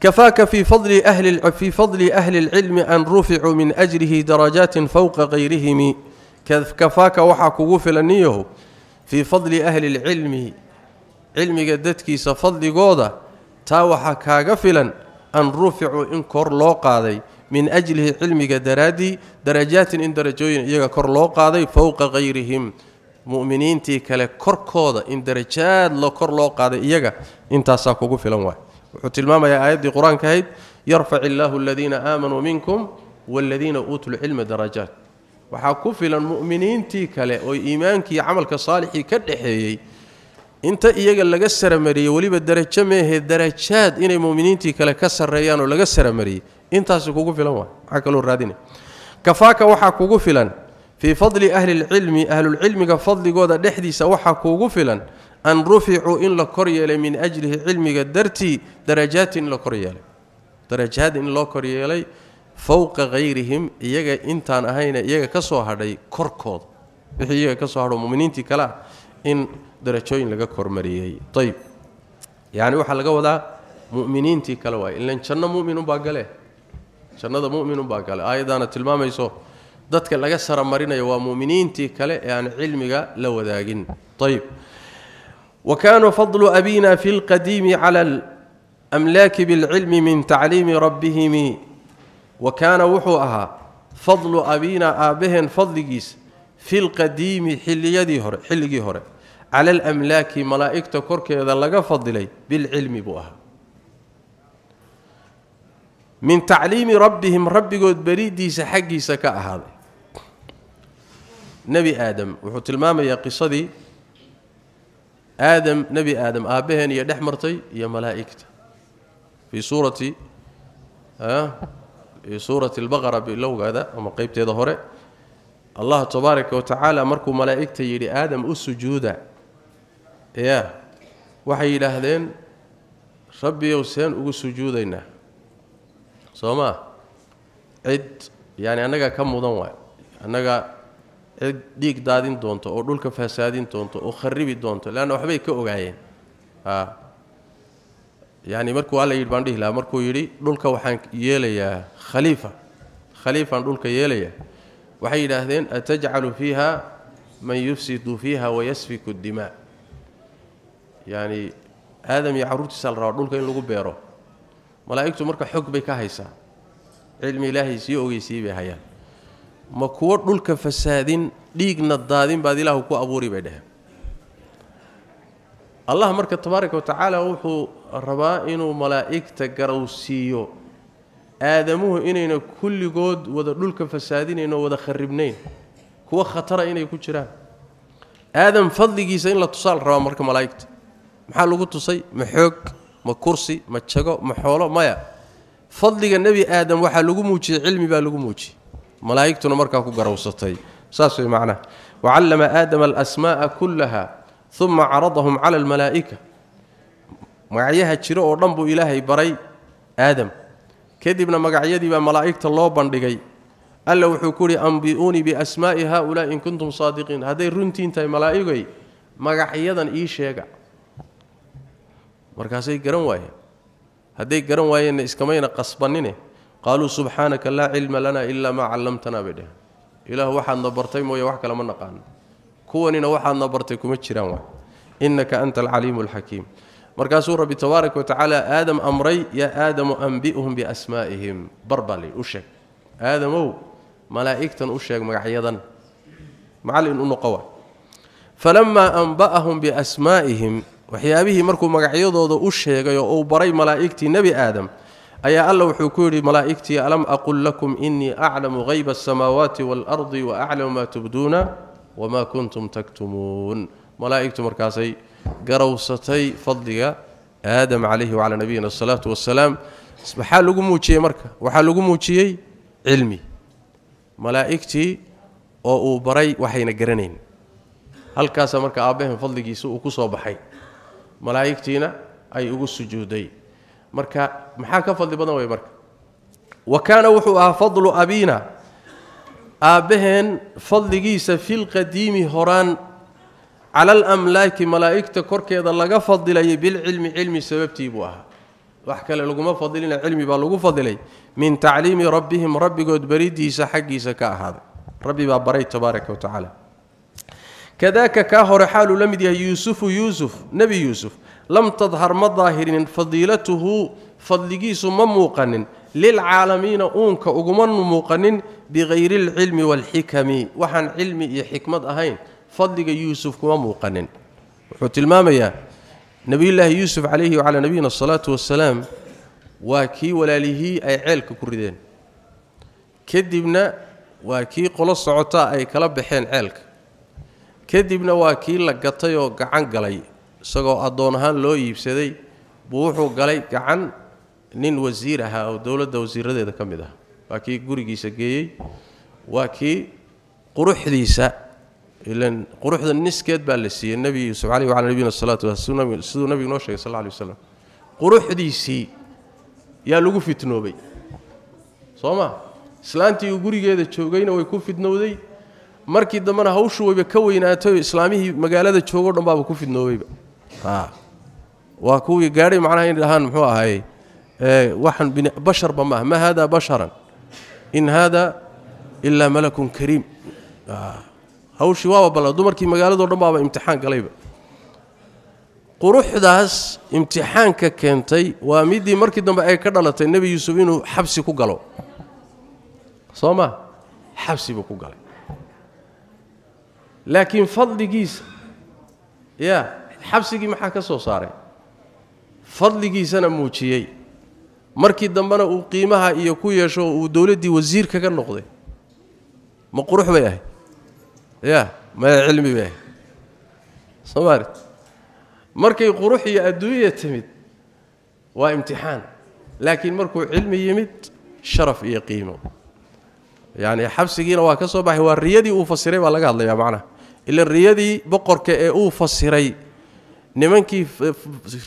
كفاك في فضل أهل في فضل أهل العلم أن رفعوا من اجره درجات فوق غيرهم. كفاك وحك كوغو فلانيه في فضل أهل العلم. Cilmiga dadkiisa fadligooda taa waxaa kaaga filan an ruficuu in kor loo qaaday min ajlihi cilmiga daraaddii darajaatin in darajooyin iyaga kor loo qaaday fowqa kayrihim mu'miniintii kale korkooda in darajaad lo kor loo qaaday iyaga intaasaa kugu filan waay wuxuu tilmaamayaa aayaddii qur-aanka ahayd yarfac illaahu aladiina aamanuu minkum waaladiina uutuu lcilma darajaat waxaa ku filan mu'miniintii kale oo iimaankii camalka saalixii ka dhexeeyey inta iyaga laga saramariyey weliba darajo meehee darajaad inay mu'miniintii kale ka sarreeyaan oo laga saramariyey intaasi kugu filan waay maxaa kaloo raadina kafaaka waxaa kugu filan fii fadli ahli lcilmi ahlulcilmiga fadligooda dhexdiisa waxaa kuugu filan an ruficuu in la kor yeelay min ajlihi cilmiga dartii darajaatin in la kor yeelay in loo kor yeelay fowqa iyaga intaan ahayna iyaga ka hadhay korkooda wixii iyaga ka soo hadho muminiintii ah in darajooyin laga kormariyey ayb yacni waxaa laga wadaa mu'miniintii kale waay ilan janno mu'minunbaa gale jannada mu'minunbaa gale aayaddaana tilmaamayso dadka laga saramarinayo waa mu'miniintii kale ee aan cilmiga la wadaagin ayb wa kaana fadlu abina fi lqadiimi cala alamlaaki bilcilmi min tacliimi rabbihimi wa kaana wuxuu ahaa fadlu abiina aabbaheen fadligiisa fi lqadiimi xilliyadii hore xilligii hore على الأملاك ملائكة كرك إذا لغا فضلي بالعلم بوها. من تعليم ربهم رب قد بريدي سحقي سكا هذا نبي آدم وحت المامة يا قصدي آدم نبي آدم آبهن يا دحمرتي يا ملائكته في سورة ها؟ في سورة البقرة لو هذا وما قيبته ظهره الله تبارك وتعالى مركو ملائكته يري آدم اسجوده ya waxay yidhaahdeen rabbiyow seen ugu sujuudaynaa soo maa cid yaani annagaa ka mudan waay annaga cid dhiig daadin doonto oo dhulka fasaadin doonto oo kharibi doonto leanna waxbay ka ogaayeen a yaani markuu alla yidhi baan dhihi lahaa markuu yidhi dhulka waxaan yeelayaa khaliifa khaliifaan dhulka yeelayaa waxay yidhaahdeen atajcalu fiiha man yufsidu fiiha wayasfiku dimaa yacni aadam iyo carruurtiisa la rabaa dhulka in lagu beero malaa'igtu marka xog bay ka haysaa cilmi ilaahay sii ogeysiyey bay hayaan ma kuwo dhulka fasaadin dhiigna daadin baad ilaahu ku abuuri bay dheheen allah marka tabaaraka wa tacaala wuxuu rabaa inuu malaa'igta garowsiiyo aadamuhu inayna kulligood wada dhulka fasaadinayn oo wada kharibnayn kuwa khatara inay ku jiraan aadam fadligiisa in la tusaal rabaa marka malaa'igta maxaa lagu tusay ma xoog ma kursi ma jago ma xoolo maya fadliga nebi aadam waxaa lagu muujiyey cilmi baa lagu muujiyey malaa'igtuna markaa ku garowsatay saas way macnaha wacallama aadama alasmaa'a kullaha uma caradahum cala almalaa'ika magacyaha jiro oo dhan buu ilaahay baray aadam kadibna magacyadii baa malaa'igta loo bandhigay alla wuxuu ku uhi ambi'uunii biasmaa'i haaulaa'i in kuntum saadiqiin hadday runtiin tahay malaa'igay magacyadan ii sheega markaasay garan waayeen hadday garan waayeenna iskamayna qasbanine qaaluu subxaanaka laa cilma lana ilaa maa callamtanaa bay dheheen ilaah waxaadna bartay mooye wax kale ma naqaano kuwanina waxaadna bartay kuma jiraan waay innaka anta alcaliimu alxakiim markaasuu rabbi tabaaraka wa tacaala aadam amray yaa aadamu anbi'hum biasmaa'ihim bar baa lay u sheeg aadamow malaa'igtan u sheeg magacyadan macallin u noqo wa falamaa anba'ahum biasmaa'ihim waxyaabihii markuu magacyadooda u sheegay oo uu baray malaa'igtii nebi aadam ayaa alla wuxuu ku yidhi malaa'igtii alam aqul lakum innii aclamu hayba asamaawaati waalardi wa aclamu maa tubduuna wamaa kuntum taktumuun malaa'igtu markaasay garowsatay fadliga aadam calayhi wacalaa nabiyina asalaatu wassalaam maxaa lagu muujiyey marka waxaa lagu muujiyey cilmi malaa'igtii oo uu baray waxayna garanayn halkaasaa marka aabbaheen fadligiisa uu ku soo baxay malaa'igtiina ay ugu sujuuday marka maxaa ka fadli badan wey marka wa kaana wuxuu ahaa fadlu abiina aabbaheen fadligiisa filqadiimi horaan cala alamlaaki malaa'igta korkeeda laga fadilayay bilcilmi cilmi sababtii buu ahaa wax kale laguma fadilina cilmi baa lagu fadilay min tacliimi rabbihim rabbigood baridiisa xaggiisa ka ahaaday rabbi baa baray tabaaraka wa tacaala كذاك كاهر حال لم يوسف يوسف نبي يوسف. لم تظهر مظاهر فضيلته فضلجيس مموقن. للعالمين أونك أجمن موقن بغير العلم والحكم. وحن علم حكمة أهين فضلج يوسف كما موقن حت المامية نبي الله يوسف عليه وعلى نبينا الصلاة والسلام وكي ولا له أي علك كردين. كدبنا وكي قلص عطاء أي كلب حين علك kadibna waa kii la gatay oo gacan galay isagoo addoon ahaan loo iibsaday buu wuxuu galay gacan nin wasiir ahaa oo dowladda wasiiradeeda ka mid ah waa kii gurigiisa geeyey waa kii quruxdiisa ilan quruxda niskeed baa la siiyey nebi yuusuf caleyh wacala nabiyina salatu wasalaam siduu nebigu noo sheegay sal alla alay waslam quruxdiisii yaa lagu fitnoobay soo ma islaantii uu gurigeeda joogayna way ku fidnowday markii dambena hawshu wayba ka weynaatay islaamihii magaalada joogo dhan baaba ku fidnoobayba waa kuwii gaadhay macnaha in dhahaan muxuu ahaye waxaan basharba maaha ma hada basharan in hada ilaa malakun kariim hawshii waaba balla dumarkii magaaladao dhan baaba imtixaan galayba quruxdaas imtixaanka keentay waa midii markii dambe ay ka dhalatay nebi yuusuf inuu xabsi ku galo soo ma xabsi buu ku galay laakiin fadligiisa ya xabsigii maxaa ka soo saaray fadligiisana muujiyey markii dambena uu qiimaha iyo ku yeesho uu dowladdii wasiir kaga noqday ma qurux bay ahayd ya maya cilmi bay ahayd soomaali markay qurux iyo adduunya timid waa imtixaan laakiin markuu cilmi yimid sharaf iyo qiimo yacni xabsigiina waa ka soo baxay waa riyadii uu fasiray baa laga hadlayaa macnaha ila riyadii boqorka ee uu fasiray nimankii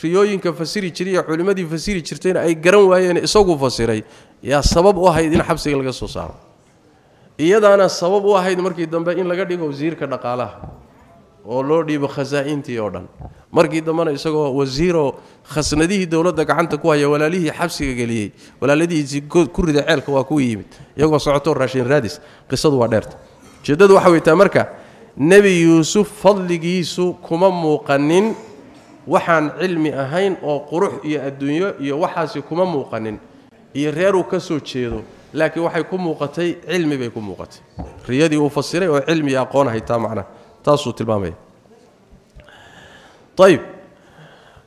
riyooyinka fasiri jiray culimmadii fasiri jirtayna ay garan waayeen isaguu fasiray yaa sabab u ahayd in xabsiga laga soo saaro iyadaana sabab u ahayd markii dambe in laga dhigo wasiirka dhaqaalaha oo loo dhiibo khasaa'intii oo dhan markii dambena isagoo wasiiroo khasnadihii dowladda gacanta ku haya walaalihii xabsiga geliyey walaaladihiisii ku rida ceelka waa kuwa yimid iyagoo socotoo raashin raadis qisadu waa dheerta ujeeddadu waxa weytaa marka nebi yuusuf fadligiisu kuma muuqanin waxaan cilmi ahayn oo qurux iyo adduunyo iyo waxaasi kuma muuqanin iyo reeruu ka soo jeedo laakiin waxay ku muuqatay cilmi bay ku muuqatay riyadii uu fasiray oo cilmi aqoon haytaa macnaha taasuu tilmaamaya ayb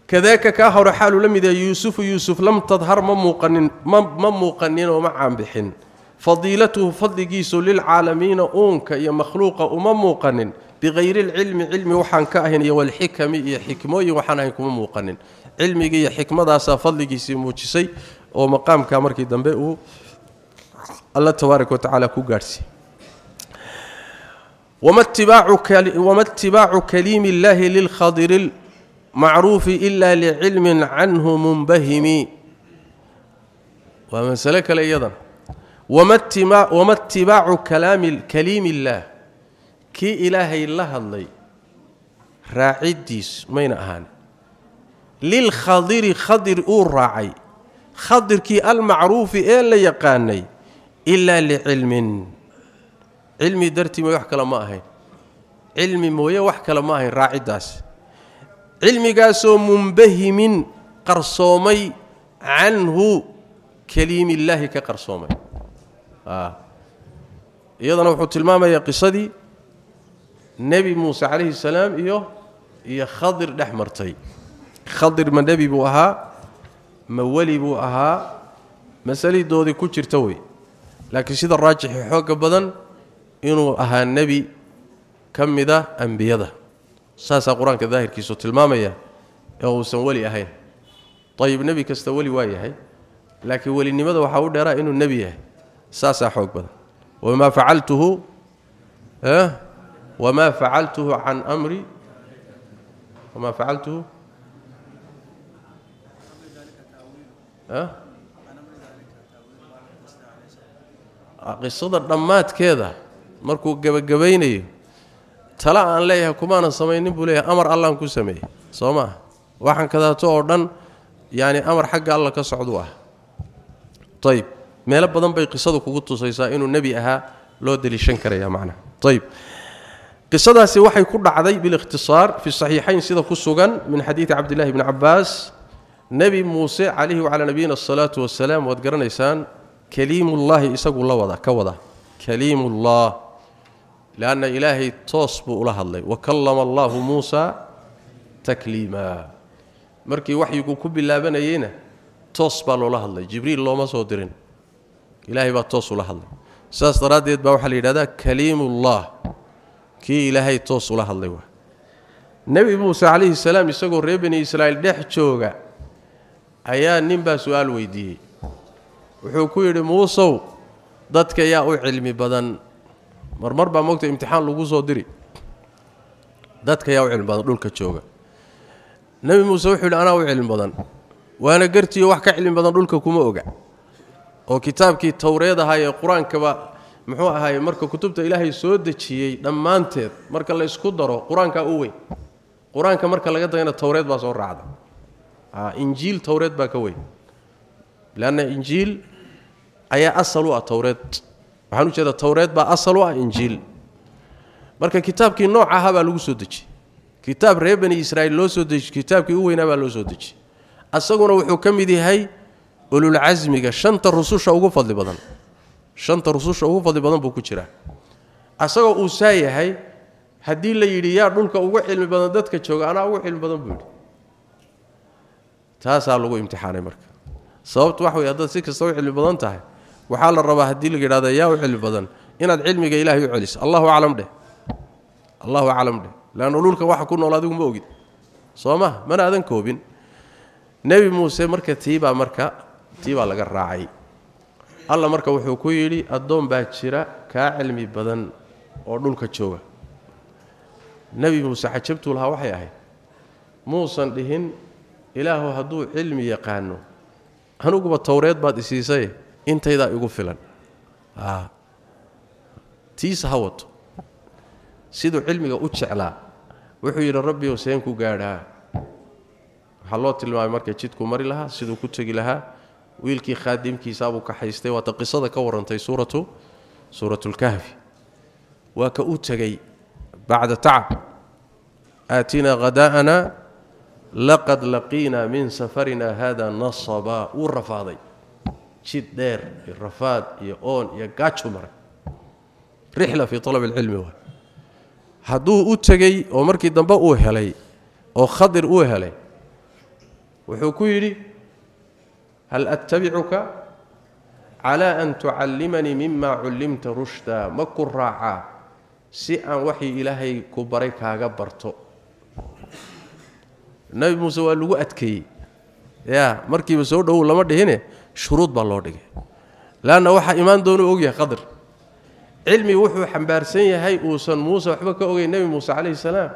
kadaaka kaa hore xaaluu la mid yahay yuusufu yuusuf lam tadhar ma muuqanin ma muuqaninoo ma caanbixin فضيلته فضل جيسو للعالمين أونك يا مخلوق أمم موقنن بغير العلم علم وحن كاهن يا والحكم يا حكمة يا وحنكم موقنن علمي يا حكمة داسا فضل جيسو موجسي. ومقام كامرك دنبئ الله تبارك وتعالى كوغارسي. وما اتباعك وما اتباع كليم الله للخضر المعروف إلا لعلم عنه منبهم. ومن سلك ليضن لي وما اتباع وما اتباع كلام الكليم الله. كي الهي الله الله راعيديس مين أهان؟ للخضر خضر أو الراعي خضر كي المعروف إيه الا يقاني؟ إلا لعلم. علمي درتي ما يحكى لما هي علمي مويه وحكى لما هي راعيداس علمي قاسو منبهم قرصومي عنه كليم الله كقرصومي. آه. يدنا وحو يا قصدي نبي موسى عليه السلام يوه يا خضر دحمرتي خضر من نبي بوها مولي بوها مسالي دودي كو توي. لكن شيد الراجح حوقا بدن إنو أها نبي كميده انبياده ساسا قرآن كظاهر كيسو يا أو سن أهاي طيب نبي كاستولي وايه لكن ولي نمده وحا ودرا إنو نبي أهي. Saasaa xoog badan wamaa facaltuhu wamaa facaltuhu can amri wamaa facaltuhu qisada dhammaadkeeda markuu gebagabaynayo tala aan leeyahay kumaanan samaynin buu leeyahay amar allaan ku sameeyey soo maa waxaan kadaato oo dhan yaani amar xagga alla ka socduu ah ayib meelo badan bay qisadu kugu tusaysaa inuu nebi ahaa loo deliishan karaya macnaha ayib qisadaasi waxay ku dhacday bilikhtisaar fi saxiixayn sida ku sugan min xadiidi cabdillahi bni cabbaas nebi muuse calayhi wacalaa nabiyina asalaatu wasalaam waad garanaysaan kaliimullaahi isagu la wada ka wada kaliimullah leanna ilaahay toos buu ula hadlay wa kallama allaahu muusa takliima markii waxyigu ku bilaabanayeyna toos baa loola hadlay jibriil looma soo dirin baa toos ula hadlay sidaas daraaddeed baa waxaa la yidhahdaa kaliimullah kii ilaahay toos ula hadlay waa nebi muuse calayhi salaam isagoo reer bani israa'iil dhex jooga ayaa ninbaa su-aal weydiiyey wuxuu ku yidhi muusow dadka yaa u cilmi badan marmar baa mogta imtixaan lagu soo diri dadka yaa u cilmi badan dhulka jooga nebi muuse wuxuu yidhi anaa u cilmi badan waana gartiyo wax ka cilmi badan dhulka kuma oga oo kitaabkii towreed ahaa ee qur-aankaba muxuu ahaaye marka kutubta ilaahay soo dejiyey dhammaanteed marka la ysku daro qur-aankaa u weyn qur-aanka marka laga dagana towreed baa soo raacda injiil towreed baa ka weyn leanna injiil ayaa asal u ah towreed waxaan u jeedaa towreed baa asal u ah injiil marka kitaabkii nooc ahaa baa lagu soo dejiyey kitaab reer bani israa'iil loo soo dejiy kitaabkii u weynaa baa loo soo dejiyey asaguna wuxuu ka mid yahay ululcasmiga shanta rususha ugu fadli badan shanta rususha ugu fadli badan buu ku jiraa asagoo uu saa yahay haddii la yidhi yaa dhulka ugu cilmi badan dadka jooga anaa ugu cilmi badan buu yidhi taasaa lagu imtixaanay marka sababtu waxa wey haddaad si kasta u cilmi badan tahay waxaa la rabaa haddii la yidhahdo yaa u cilmi badan inaad cilmiga ilaahay u celiso allahu aclam dheh allahu aclam dheh leanna dhulka waxa ku nool adigu ma ogid soo ma mana adan koobin nebi muuse marka tiibaa marka tiibaa laga raacay. Alla marka wuxuu ku yidhi addoon baa jira kaa cilmi badan oo dhulka jooga. Nebi muuse xajabtuu lahaa waxay ahayd muusan dhihin ilaahu hadduu cilmi yaqaano aniguba towreed baad isiisay intaydaa igu filan. Tiisa ha wato. Siduu cilmiga u jeclaa wuxuu yidhi rabbiyow seen ku gaadhaa. Waxaa loo tilmaamay marka jidkuu mari lahaa siduu ku tegi lahaa ويلكي خادم كي كيسابو كحيستي واتا قصادة كورنتي سورة سورة الكهف. وكأوتكي بعد تعب. آتنا غداءنا لقد لقينا من سفرنا هذا نصبا. والرفاضي. شيت دير. الرفاد يا أون يا غاتشو رحلة في طلب العلم هو. حدو أو تغي أو مركي دنبا أو هلي أو خدر أو هلي وحو كو يري هل أتبعك؟ على أن تعلمني مما علمت رشدا. مكو كن سي وحي إلهي كبريك أغبرتو نبي موسى قال يا مركي موسى هو لما هنا شروط بالله لأن وحى إيمان دون أوجي قدر. علمي وحو حمبارسين هي أوسن موسى وحبك أوجي النبي موسى عليه السلام.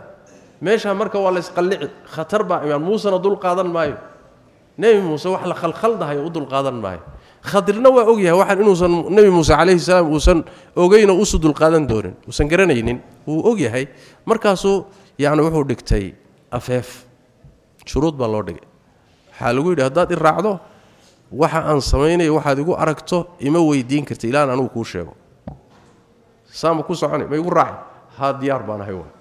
ماشي مركه والله يسقلع خطر با إيمان. موسى ندول قادر مايو. Nebi muuse wax la khalkhaldahayo u dul qaadan maayo khadirna waa ogyahay waxaan inuusan nebi muuse calayhi salaam uusan ogeynoo usu dulqaadan doonin. Uusan garanaynin. Wuu ogyahay. Markaasuu yacni wuxuu dhigtay afeef. Shuruud baa loo dhigay. Waxaa lagu yidhi haddaad i raacdo waxa aan samaynayo waxaad igu aragto ima weydiin karta ilaan anugu kuu sheego. Saama ku soconi ma igu raaci. Haa diyaar baan ahay waa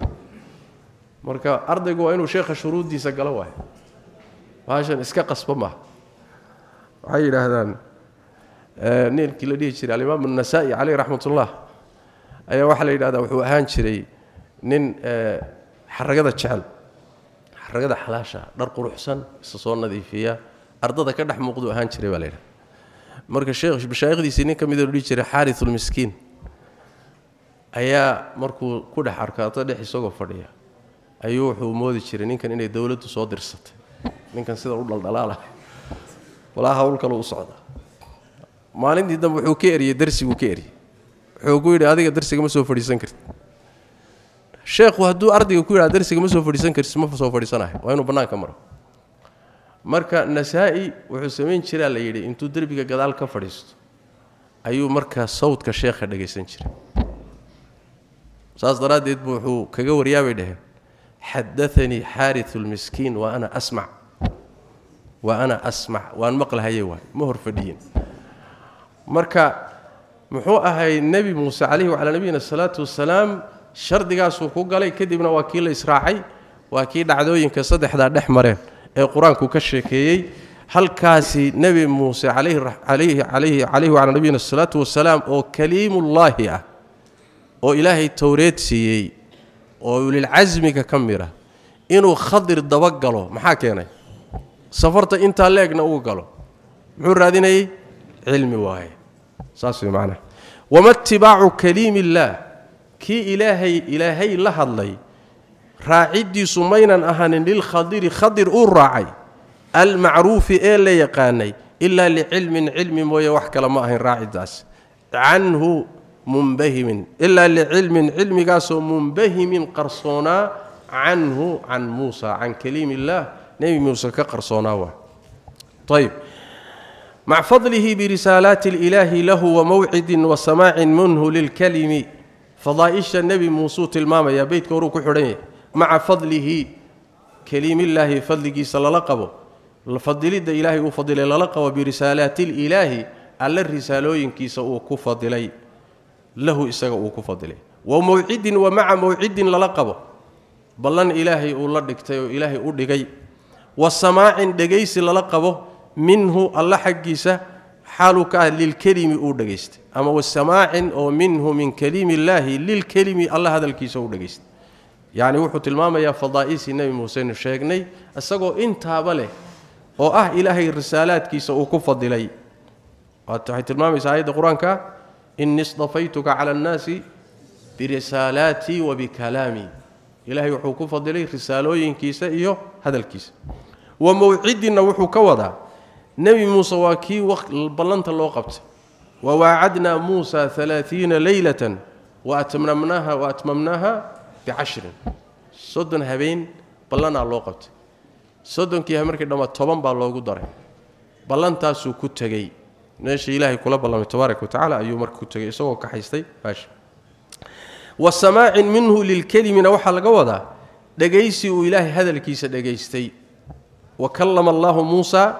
marka ardaygu waa inuu sheekha shuruuddiisa galo waayo baashan iska qasba maaha waxay yidhaahdaan ninkii la dhihi jiray alimaam anasaa'i caleyh raxmatullah ayaa waxaa la yidhahdaa wuxuu ahaan jiray nin xaragada jecel xaragada xalaasha dhar quruxsan isa soo nadiifiya ardada ka dhex muuqduu ahaan jiray baa la yidhahda marka sheekh mashaayikhdiisii nin ka mida la dhihi jiray xaarisulmiskiin ayaa markuu ku dhex arko arda dhex isagoo fadhiya ayuu wuxuu moodi jiray ninkan inay dowladdu soo dirsatay ninkan sida u dhaldhalaala walaa hawl kale u socda. Maalintii dambe wuxuu ka eriyey darsiguu ka eriyey. Wuxuu ku yidhi adiga darsiga ma soo fadhiisan kartid. Sheekhu hadduu ardayga ku yidhaha darsiga ma soo fadhiisan kartid ma soo fadhiisanahay. Waa inuu bannaanka maro. Marka nasaa-i wuxuu samayn jiraa la yidhi intuu derbiga gadaal ka fadhiisto ayuu markaa sawdka sheekha dhagaysan jiray. Saas daraaddeed buu wuxuu kaga waryaabay dhaheen xadaanii xaariu lmiskiin wa ana asmac ana asmac waan maqlahaye waay ma hor fadhiyin marka muxuu ahay nebi muuse calayhi wacalaa nabiyina asalaatu wasalaam shardigaasuu ku galay kadibna waa kii la israacay waa kii dhacdooyinka saddexdaa dhex mareen ee qur-aanku ka sheekeeyey halkaasi nebi muuse calayhi wacalaa nabiyina asalaatu wasalaam oo kaliimullaahi ah oo ilaahay towreed siiyey oo ulilcasmiga ka mid ah inuu khadir dabagalo maxaa keenay safarta intaa leegna uu galo muxuu raadinayey cilmi waaye saas way macnaha wama itibaacu kaliimi illaah kii ilaahay ilaahay la hadlay raaciddiisu maynan ahanin lilkhadiri khadir uu raacay almacruufi ee la yaqaanay ilaa licilmin cilmi mooye wax kale ma ahayn raaciddaas canhu munbahimin ilaa licilmin cilmigaasoo munbahimin qarsoonaa canhu can muusa can kaliimi illaah نبي موسى كقر صوناوة. طيب. مع فضله برسالات الإله له وموعد وسماع منه للكلم فضائش النبي موسى الماما يا بيت كوروك حرين مع فضله كلم الله فضل جيس للقبه الفضل دا إلهي وفضل للقبه برسالات الإله على الرسالوين كيس وكفضلي له إساق وكفضلي وموعد ومع موعد للقبه. بلن إلهي أولادك تيو إلهي أولادك wa samaacin dhegaysi lala qabo minhu alla xaggiisa xaaluu ka ah lilkelimi uu dhegaystay ama wasamaacin oo minhu min kaliimi illaahi lilkelimi alla hadalkiisa u dhegaystay yacni wuxuu tilmaamayaa fadaa'isii nebi muusenu sheegnay isagoo intaaba leh oo ah ilaahay risaalaadkiisa uu ku fadilay waxay tilmaamaysaa aayadda qur-aanka innii istafaytuka cala annaasi birisaalaatii wa bikalaamii ilaahay wuxuu ku fadilay risaalooyinkiisa iyo hadalkiisa وموعدنا و هو كودا نبي موسى وكي وقت البلنت لو قبت ووعدنا موسى 30 ليلة واتممناها وأتممناها بعشر. صدن هبين بلنا لو صدن كي امرك دم 10 با لو دره بلنتاسو كو تغي. نيش إلهي كولا بلن تبارك وتعالى أيو مرك جي تغي. اسو كخيستاي باش. والسماع منه للكلمة نوحا لغودا دغيسي وإلهي إلهي هذلكيسا دغيستاي وكلم الله موسى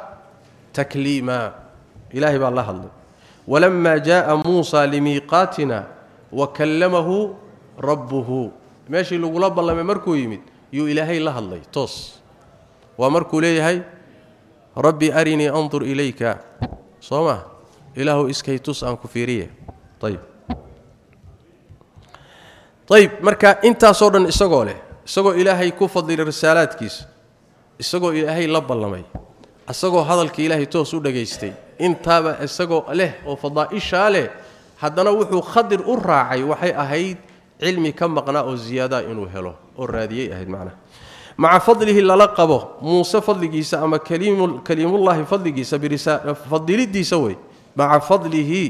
تكليما. إلهي بقى الله الله. ولما جاء موسى لميقاتنا وكلمه ربه. ماشي لو قلب الله ما مركو يمد. يو إلهي الله الله. توس. ومركو ليه هاي؟ ربي أرني أنظر إليك. صوما إله إسكيتوس أن كفيرية طيب. طيب مركا انت صورا إساقوا له إساقوا إلهي كفضل الرسالات كيس isagoo ilaahay la ballamay isagoo hadalka ilaahay toos u dhegaystay intaaba isagoo leh oo fadaa'ishaa leh haddana wuxuu khadir u raacay waxay ahayd cilmi ka maqnaa oo ziyaadaa inuu helo oo raadiyey ahayd macnaha maca fadlihi lala qabo muuse fadligiisa ama kaliimullaahi fadligiisa fadilidiisa wey maca fadlihi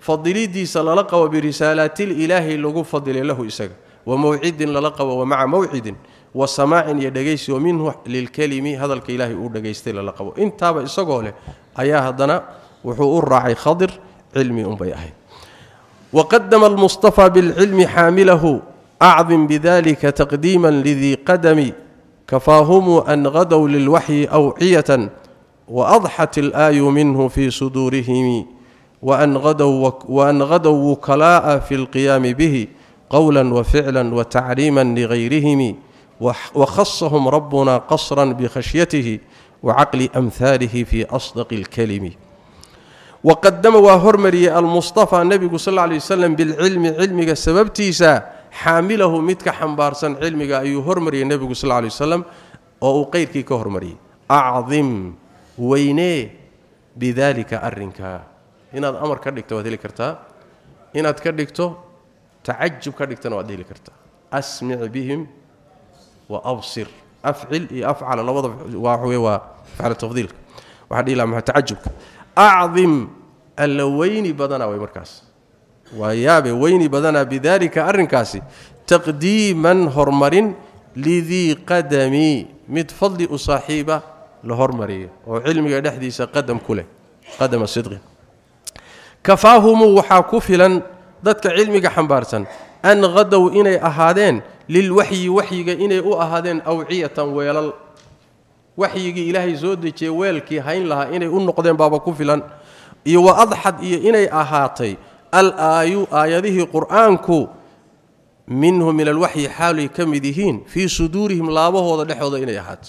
fadilidiisa lala qabo birisaalaatililaahi lagu fadilay lahu isaga wa mawcidin lala qabo wa maca mawcidin wa samaacin iyo dhegaysi oo minhu lilkelimi hadalka ilaahay uu dhegaystay lala qabo intaaba isagoo leh ayaa haddana wuxuu u raacay khadir cilmi unbay ahayd waqadama almustafaa bilcilmi xaamilahu acdim bidalika taqdiima lidii qadami kafaahumuu an gadow lilwaxyi awciyatan waadxat ilaayu minhu fii suduurihim waan gadow wukalaa'a fi lqiyaami bihi qowla waficla watacriima ligayrihim وخصهم ربنا قصرا بخشيته وعقل أمثاله في أصدق الكلم. وقدم وهرمري المصطفى النبي صلى الله عليه وسلم بالعلم علمك سببتيسا حامله متك حمبارسن علمك اي هرمري النبي صلى الله عليه وسلم. أو قيرك كهرمري. أعظم ويني بذلك ارنكا ان الأمر كدغتو ادلي كرتا. ان اد كدغتو تعجب كدغتو ادلي كرتا. أسمع بهم وأبصر. افعل أفعل. لفظ واحوي وفعل تفضيل واحد إلى ما تعجب. أعظم اللوين بدنا. وي مركز؟ ويا بويني بدنا بذلك ارنكاسي تقديما هرمرين لذي قدمي متفضل صاحبة لهرمري وعلم يدحديس قدم كله. قدم الصدق. كفاهم وحاكفلا ذاتك علمك حنبارسا. أن غدوا إن أهادين للوحي وحيغا إني أو أهادين اوعيه ويلل وحيغا إلهي زودجي ويلكي هين لها إني أو نوقدين بابا كفلان اي واضحد إني أهاتي. الآيو آياده قرآنكو. منهم من الوحي حالي كمدهين. في صدورهم لابهود دخود إني أهات.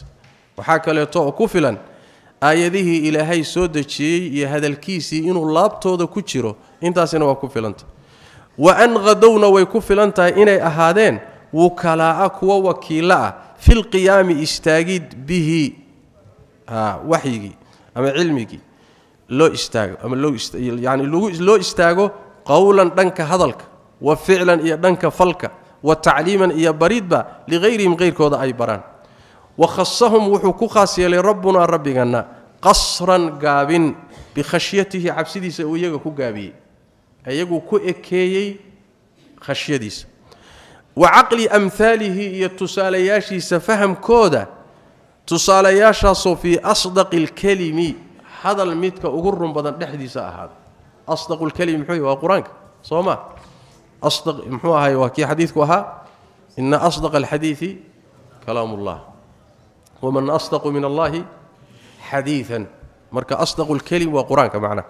وحا كلي تو كفلان ayadihi ilaahay soo dajiyay iyo hadalkiisii inuu laabtooda ku jiro intaasina waa ku filantaa wa an qadowna way ku filan tahay inay ahaadeen wukalaa'a kuwa wakiilla ah filqiyaami istaagid bihi waxyigii ama cilmigii loo istaago ama yani loo istaago qowlan dhanka hadalka wa ficlan iyo dhanka falka wa tacliiman iyo baridba lihayrihim hayrkooda ay baraan. Wa khasahum wuxuu ku khaas yeelay rabbunaa rabbiganna qasran gaabin bikhashyatihi cabsidiisa uu iyaga ku gaabiyey ايغو كو إكيي خشيديس. وعقل أمثاله يتسال ياشي سفهم كودا. تسالياشا صوفي أصدق الكلم هذا الميتك اوغو رن بدن دخديسا اهاد أصدق الكلم هو القران صوما. أصدق محو هاي واكي حديثك وها. إن أصدق الحديث كلام الله. ومن أصدق من الله حديثا. مركه أصدق الكلم وقرآنك معناه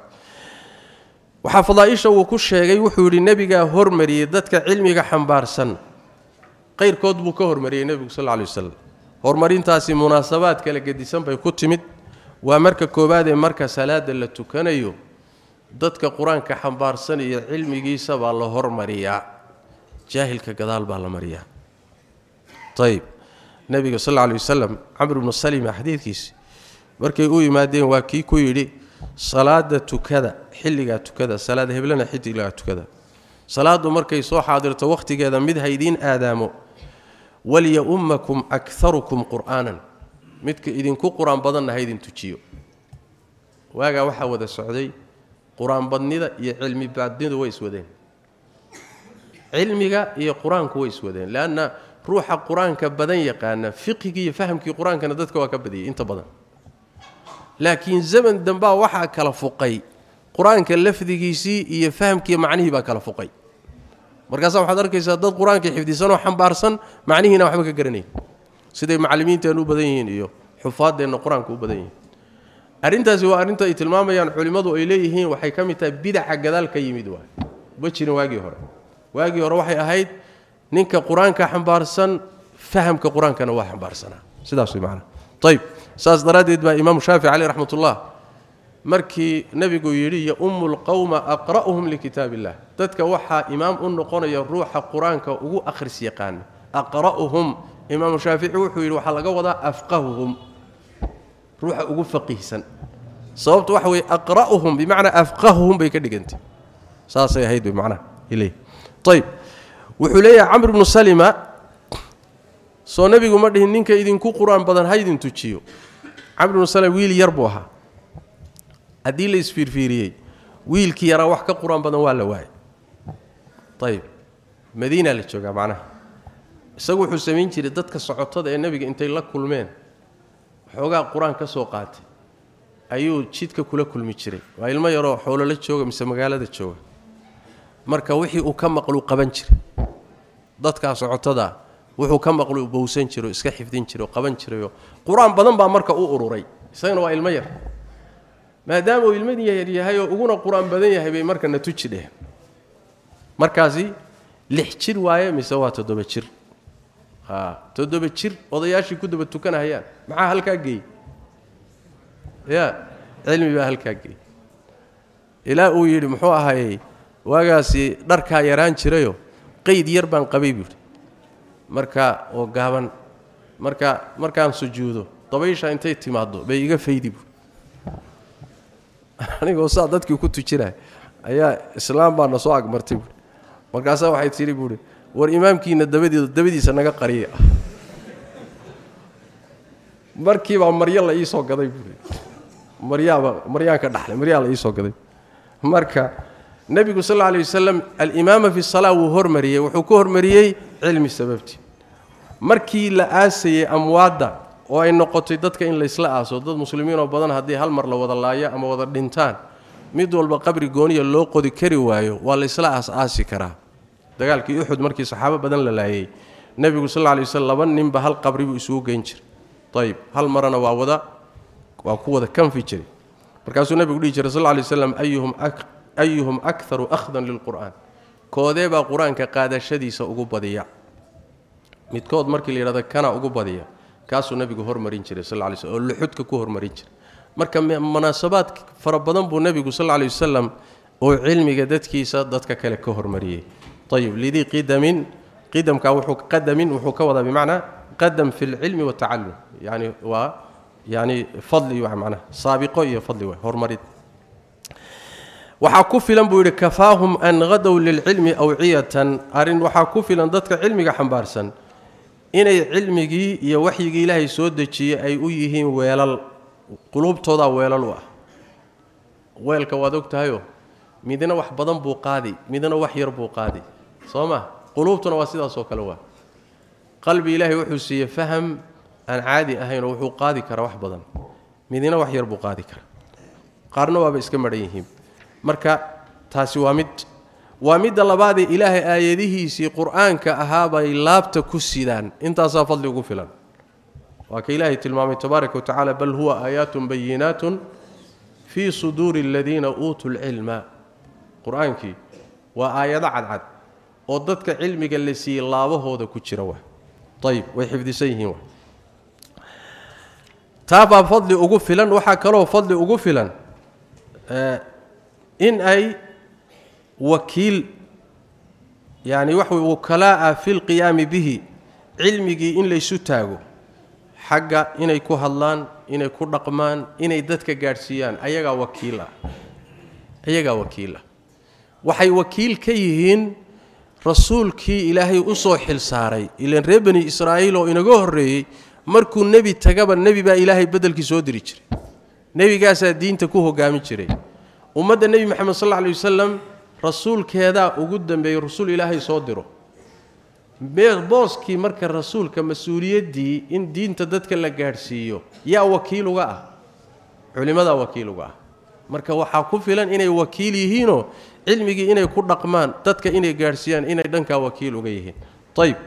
waxaa fadaaisha uu ku sheegay wuxuu yidhi nebigaa hormariyey dadka cilmiga xambaarsan qayrkood buu ka hormariyey nebigu sal lla lay wasalam horumarintaasi munaasabaad kala gedisan bay ku timid waa marka koowaad ee marka salaada la tukanayo dadka qur-aanka xambaarsan iyo cilmigiisa baa la hormariyaa jaahilka gadaal baa la mariyaa ayib nebiga sal lla lay wasalam camr ibnu salima xadiidkiisi markay u yimaadeen waa kii ku yidhi salaada tukada xilligaa tukada salaad heblana xilligaa tukada salaaddu markay soo xaadirto wakhtigeeda mid haydiin aadaamo walya-ummakum akarukum qur'aanan midka idinku qur-aan badanna haydin tujiyo waagaa waxaa wada socday qur-aan badnida iyo cilmi badnidu way iswadeen cilmiga iyo qur-aanku way iswadeen leanna ruuxa qur-aanka badan yaqaana fiqigii iyo fahamkii qur-aankana dadka waa ka badiyey inta badan laakiin zaman dambaa waxaa kala fuqay qur-aanka lafdigiisii iyo fahamkii macnihii baa kala fuqay markaasa waxaad arkaysaa dad qur-aanka xifdisanoo xambaarsan macnihiina waxba ka garanayn siday macallimiinteennu u badan yihiin iyo xufaaddeenna qur-aanka u badan yihiin arrintaasi waa arrinta ay tilmaamayaan culimmadu ay leeyihiin waxay ka mid tahay bidaca gadaal ka yimid waay ma jirin waagii hore waagii hore waxay ahayd ninka qur-aanka xambaarsan fahamka qur-aankana waa xambaarsanaa sidaas way macnaha ayb saas daraaddeed baa imaamu shaafici caleyh raxmatullah markii nebigu yidhi yaummu lqowma aqra'uhum likitaab illah dadka waxaa imaam u noqonaya ruuxa qur-aanka ugu akhris yaqaana aqra'uhum imaamu shaafici wuxuu yidhi waxaa laga wadaa afqahuhum ruuxa ugu faqiihsan sababtu waxa weye aqra'uhum bimacnaa afqahuhum bay ka dhigantay saasay ahayd bmacnaha ayb wuxuu leeyahay camr ibnu salima soo nebigu ma dhihin ninka idinku qur-aan badan ha ydin tujiyo camr ibnu salima wiil yar buu ahaa haddii la isfiirfiiriyey wiilkii yaraa wax ka qur-aan badan waa la waayay ayib madiina la joogaa macnaha isagu wuxuu samayn jiray dadka socotada ee nebiga intay la kulmeen waxoogaa qur-aan ka soo qaatay ayuu jidka kula kulmi jiray waa ilmo yaroo xoolola jooga mise magaalada jooga marka wixii uu ka maqluu qaban jiray dadkaa socotada wuxuu ka maqlu bowsan jiro iska xifdin jiro qaban jirayoo qur-aan badan baa marka u ururay isagana waa ilmo yar maadaama uu ilmo yar yahay oo uguna qur'aan badan yahay bay marka na tuji dheh markaasi lix jir waaye mise waa toddoba jir. Toddoba jir odayaashii ku daba tukanahayaan. Maxaa halkaa geeyey? Ya cilmi baa halkaa geeyey. Ilaa uu yidhi muxuu ahayey waagaasi dharkaa yaraan jirayo qayd yar baan qabay buuhi marka oo gaaban marka markaan sujuudo dabaysha intay timaaddo bay iga faydi buui anigoo saa dadkii ku tujinaya ayaa islaam baana soo agmartay buui markaasaa waxay tidhi buuhi war imaamkiina dabadiisa naga qariya markiibaa maryo la ii soo gaday buui maryaaba maryaan ka dhaxlay maryaa la ii soo gaday. Marka nebigu sal alay wasalam alimaama fi salaa wuu hormariyey wuxuu ku hormariyey cilmi sababtii. Markii la aasayey amwaadda oo ay noqotay dadka in laysla aaso dad muslimiinoo badan haddii hal mar la wada laayo ama wada dhintaan mid walba qabri gooniya loo qodi kari waayo waa laysla aas-aasi karaa. Dagaalkii uxud markii saxaabo badan la laayey nebigu sal alla lay waslm laba ninba hal qabri buu isugu geyn jiray. Ayib hal marana waa wada waa ku wada kanfi jiray. Markaasuu nebigu dhihi jiray sal lla lay waslam ayuhum ayuhum akharu akhdan lilqur'aan. Koodee baa qur'aanka qaadashadiisa ugu badiya? Midkood markii la yidhahdo kana ugu badiya kaasuu nebigu hormarin jiray sal lay slm oo luxudka ku hormarin jiray marka munaasabaad fara badan buu nebigu sal lay wasalam oo cilmiga dadkiisa dadka kale ka hormariyey ayib lidii qidamin qidamka wuxuu qadamin wuxuu ka wadaa bimacnaa qadam fi lcilmi watacallum yani waa yani fadli macnaha saabiqo iyo fadli waay horumarid waxaa ku filan buu yidhi kafaahum an hadow lilcilmi awciyatan arrin waxaa ku filan dadka cilmiga xambaarsan inay cilmigii iyo waxyigii ilaahay soo dejiyey ay u yihiin weelal. Quluubtoodaa weelal u ah. Weelka waad og tahayoo midna wax badan buu qaadi midna wax yar buu qaadi. Soo ma? Quluubtuna waa sidaasoo kale waa. Qalbi ilaahay wuxuu siiyey faham aan caadi ahaynoo wuxuu qaadi karaa wax badan. Midna wax yar buu qaadi karaa. Qaarna waaba iska madhan yihiin. Marka taasi waa mid waa midda labaadee ilaahay aayadihiisii qur'aanka ahaabay laabta ku sidaan. Intaasaa fadli ugu filan. Waa ka ilaahay tilmaamay tabaaraka watacaala bal huwa aayaatun bayinaatun fii suduuri aladiina uutuu lcilma qur'aankii waa aayado cadcad oo dadka cilmiga la siiyey laabahooda ku jira wa ayib way xifdisan yihiin taabaa fadli ugu filan waxaa kaloo fadli ugu filan in ay wakiil yani waxa wey wakalaa'a fi lqiyaami bihi cilmigii in laysu taago xagga inay ku hadlaan inay ku dhaqmaan inay dadka gaadhsiiyaan ayagaa wakiil ah. Ayagaa wakiil ah. Waxay wakiil ka yihiin rasuulkii ilaahay u soo xil saaray ilan reer bani israa'iil oo inaga horreeyey markuu nebi tagaba nebi baa ilaahay beddelkii soo diri jiray. Nebigaasaa diinta ku hogaamin jiray. Ummadda nebi moxamed sal alla alay wasalam rasuulkeedaa ugu dambeeyey rasuul ilaahay soo diro. Booskii marka rasuulka mas'uuliyaddii in diinta dadka la gaadhsiiyo yaa wakiil uga ah. Culimmadaa wakiil uga ah. Marka waxaa ku filan inay wakiil yihiinoo cilmigii inay ku dhaqmaan dadka inay gaadhsiiyaan inay dhankaa wakiil uga yihiin. Ayib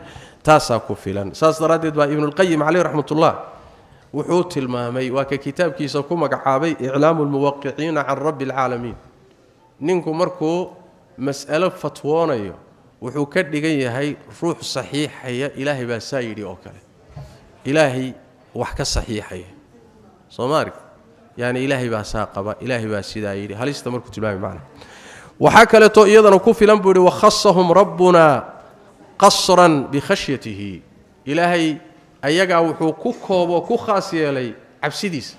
taasaa ku filan. Saas daraaddeed baa ibnulqayim caleyh raxmatullah wuxuu tilmaamay waa ka kitaabkiisa ku magacaabay iclaamu lmuwaqiciina can rabbi alcaalamiin ninku markuu مساله فتوونيو وحو كدغن يحي روح صحيح هي الهي با سايري أو الهي وحك صحيح هي سومارك يعني الهي با ساقبا الهي با سيدايري هل استمر كتبامي معنا وحكى لتو أيضا كو فيلم وخصهم ربنا قصرا بخشيته الهي ايغا وحو كو كوبو كو خاص يلي عبسديس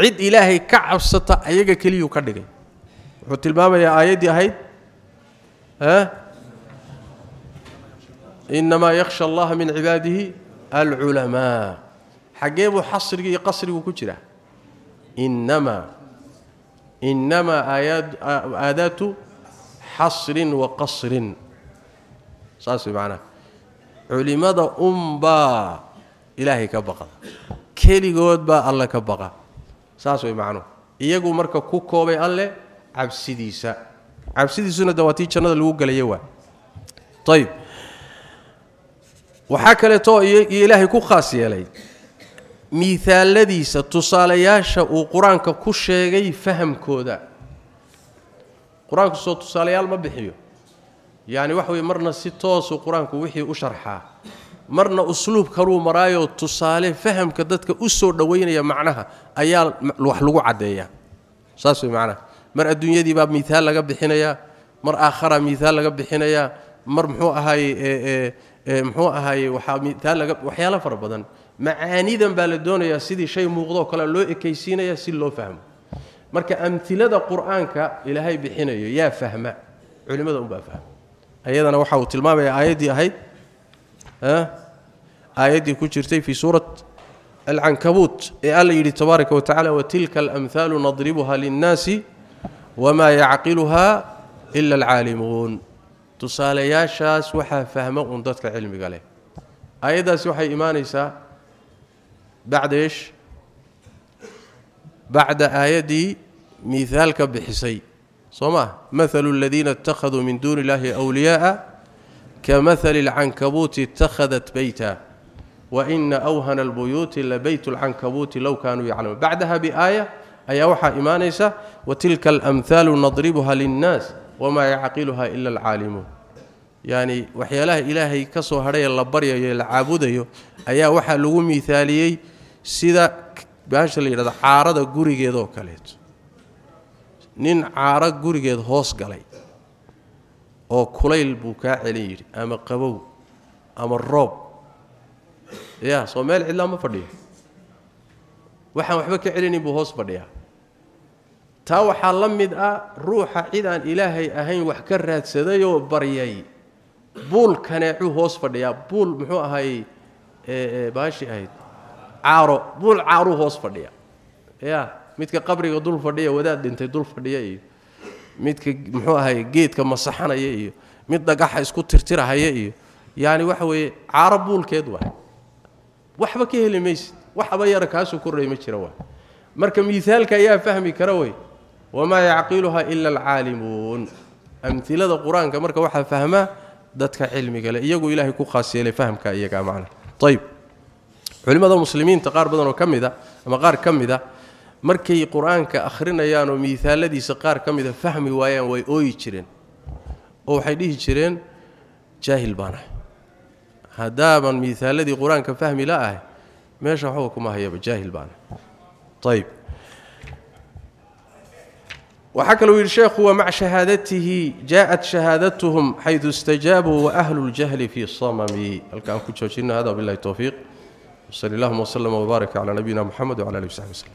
عيد الهي كعبسته ايغا كليو كدغن yakhsha allaha min cibaadihi alculamaa xaggee buu xasrigi iyo qasrigu ku jiraa inamaa inamaa aadaatu xasrin wa qasrin saas way macnaha culimada unbaa ilaahay ka baqa keligood baa alle ka baqa saas way macnuhu iyagu marka ku koobay alle cabsidiisa cabsidiisuna de waa tii jannada lagu gelaya waa. Ayib waxaa kaleeto iyo ilaahay ku khaas yeelay. Miithaaladiisa tusaalayaasha uu qur'aanka ku sheegay fahamkooda. Qur'aanku soo tusaalayaal ma bixiyo. Yacni waxa weye marna si toosuu qur'aanku wixii u sharxaa. Marna usluub kaluu maraayoo tusaale fahamka dadka u soo dhowaynaya macnaha ayaa wax lagu caddeeyaa. Saas way macnaha mar adduunyadii baa miihaal laga bixinayaa mar aakhara miihaal laga bixinayaa mar muxuu ahaaye muxuu ahaaye waxaa miihaal laga waxyaalo fara badan macaanidan baa la doonayaa sidii shay muuqdoo kale loo ekaysiinaya si loo fahmo marka amilada qur-aanka ilaahay bixinayo yaa fahma culimmada unbaa fahma ayadana waxa uu tilmaamaya aayaddii ahayd aayaddii ku jirtay fii suurat alcankabuut ee alla yidhi tabaaraka wa tacala watilka alamhaalu nadribuha linnaasi وما يعقلها إلا العالمون. تصالي يا شاس وحا فهمه ان دتك علمي قال أيضا سوحي إيمانيسا. بعد إيش؟ بعد ايدي مثالك بحسي. صوما مثل الذين اتخذوا من دون الله أولياء كمثل العنكبوت اتخذت بيتا. وإن أوهن البيوت لبيت العنكبوت لو كانوا يعلمون. بعدها بآية أي وحا ايمانيسا وتلك الأمثال نضربها للناس وما يعقلها إلا العالمون. يعني وحياله إلهي كسو هري لا بري أي لعابوديو ايا وحا لوو ميثاليي سدا باش لي يرد عارد غريغيدو كليت نين عارد غريغيد هوس غلي أو كليل بو كا علي أما قبو أما الروب. يا سو ميل الا ما فديه waxaan waxba ka celinin buu hoos fadhiyaa. Taa waxaa la mid ah ruuxa cid aan ilaahay ahayn wax ka raadsadayoo baryay. Buul kaneecuu hoos fadhiyaa. Buul muxuu ahaayey baashi ahayd. Caaro. Buul caaruu hoos fadhiya ya midka qabriga dul fadhiya wadaad dhintay dul fadhiya iyo midka muxuu ahaye geedka masaxanaya iyo mid dhagaxa isku tirtirahaya iyo yaani waxa weeye caaro buulkeed waay. Waxba ka heli maysid waxba yara kaasuu korray ma jira waay marka miaalka ayaa fahmi kara wey wamaa yacqiluha ila alcaalimuun amilada qur-aanka marka waxaa fahmaa dadka cilmiga le iyagu ilaahay ku khaas yeelay fahamka iyagaa macna ayb culimmada muslimiinta qaar badan oo ka mid a ama qaar ka mid a markay qur-aanka akhrinayaan oo miaaladiisa qaar ka mida fahmi waayaan way ooyi jireen oo waxay dhihi jireen jaahil baan ahay haddaaban miaaladii qur-aanka fahmi la ahay ما يشرحوا كما هي بجاهل بان. طيب. وحكى الويل الشيخ ومع شهادته جاءت شهادتهم حيث استجابوا وأهل الجهل في الصمم الكلام كنت شوشين هذا؟ بالله التوفيق. صلى الله وسلم وبارك على نبينا محمد وعلى آله وصحبه وسلم.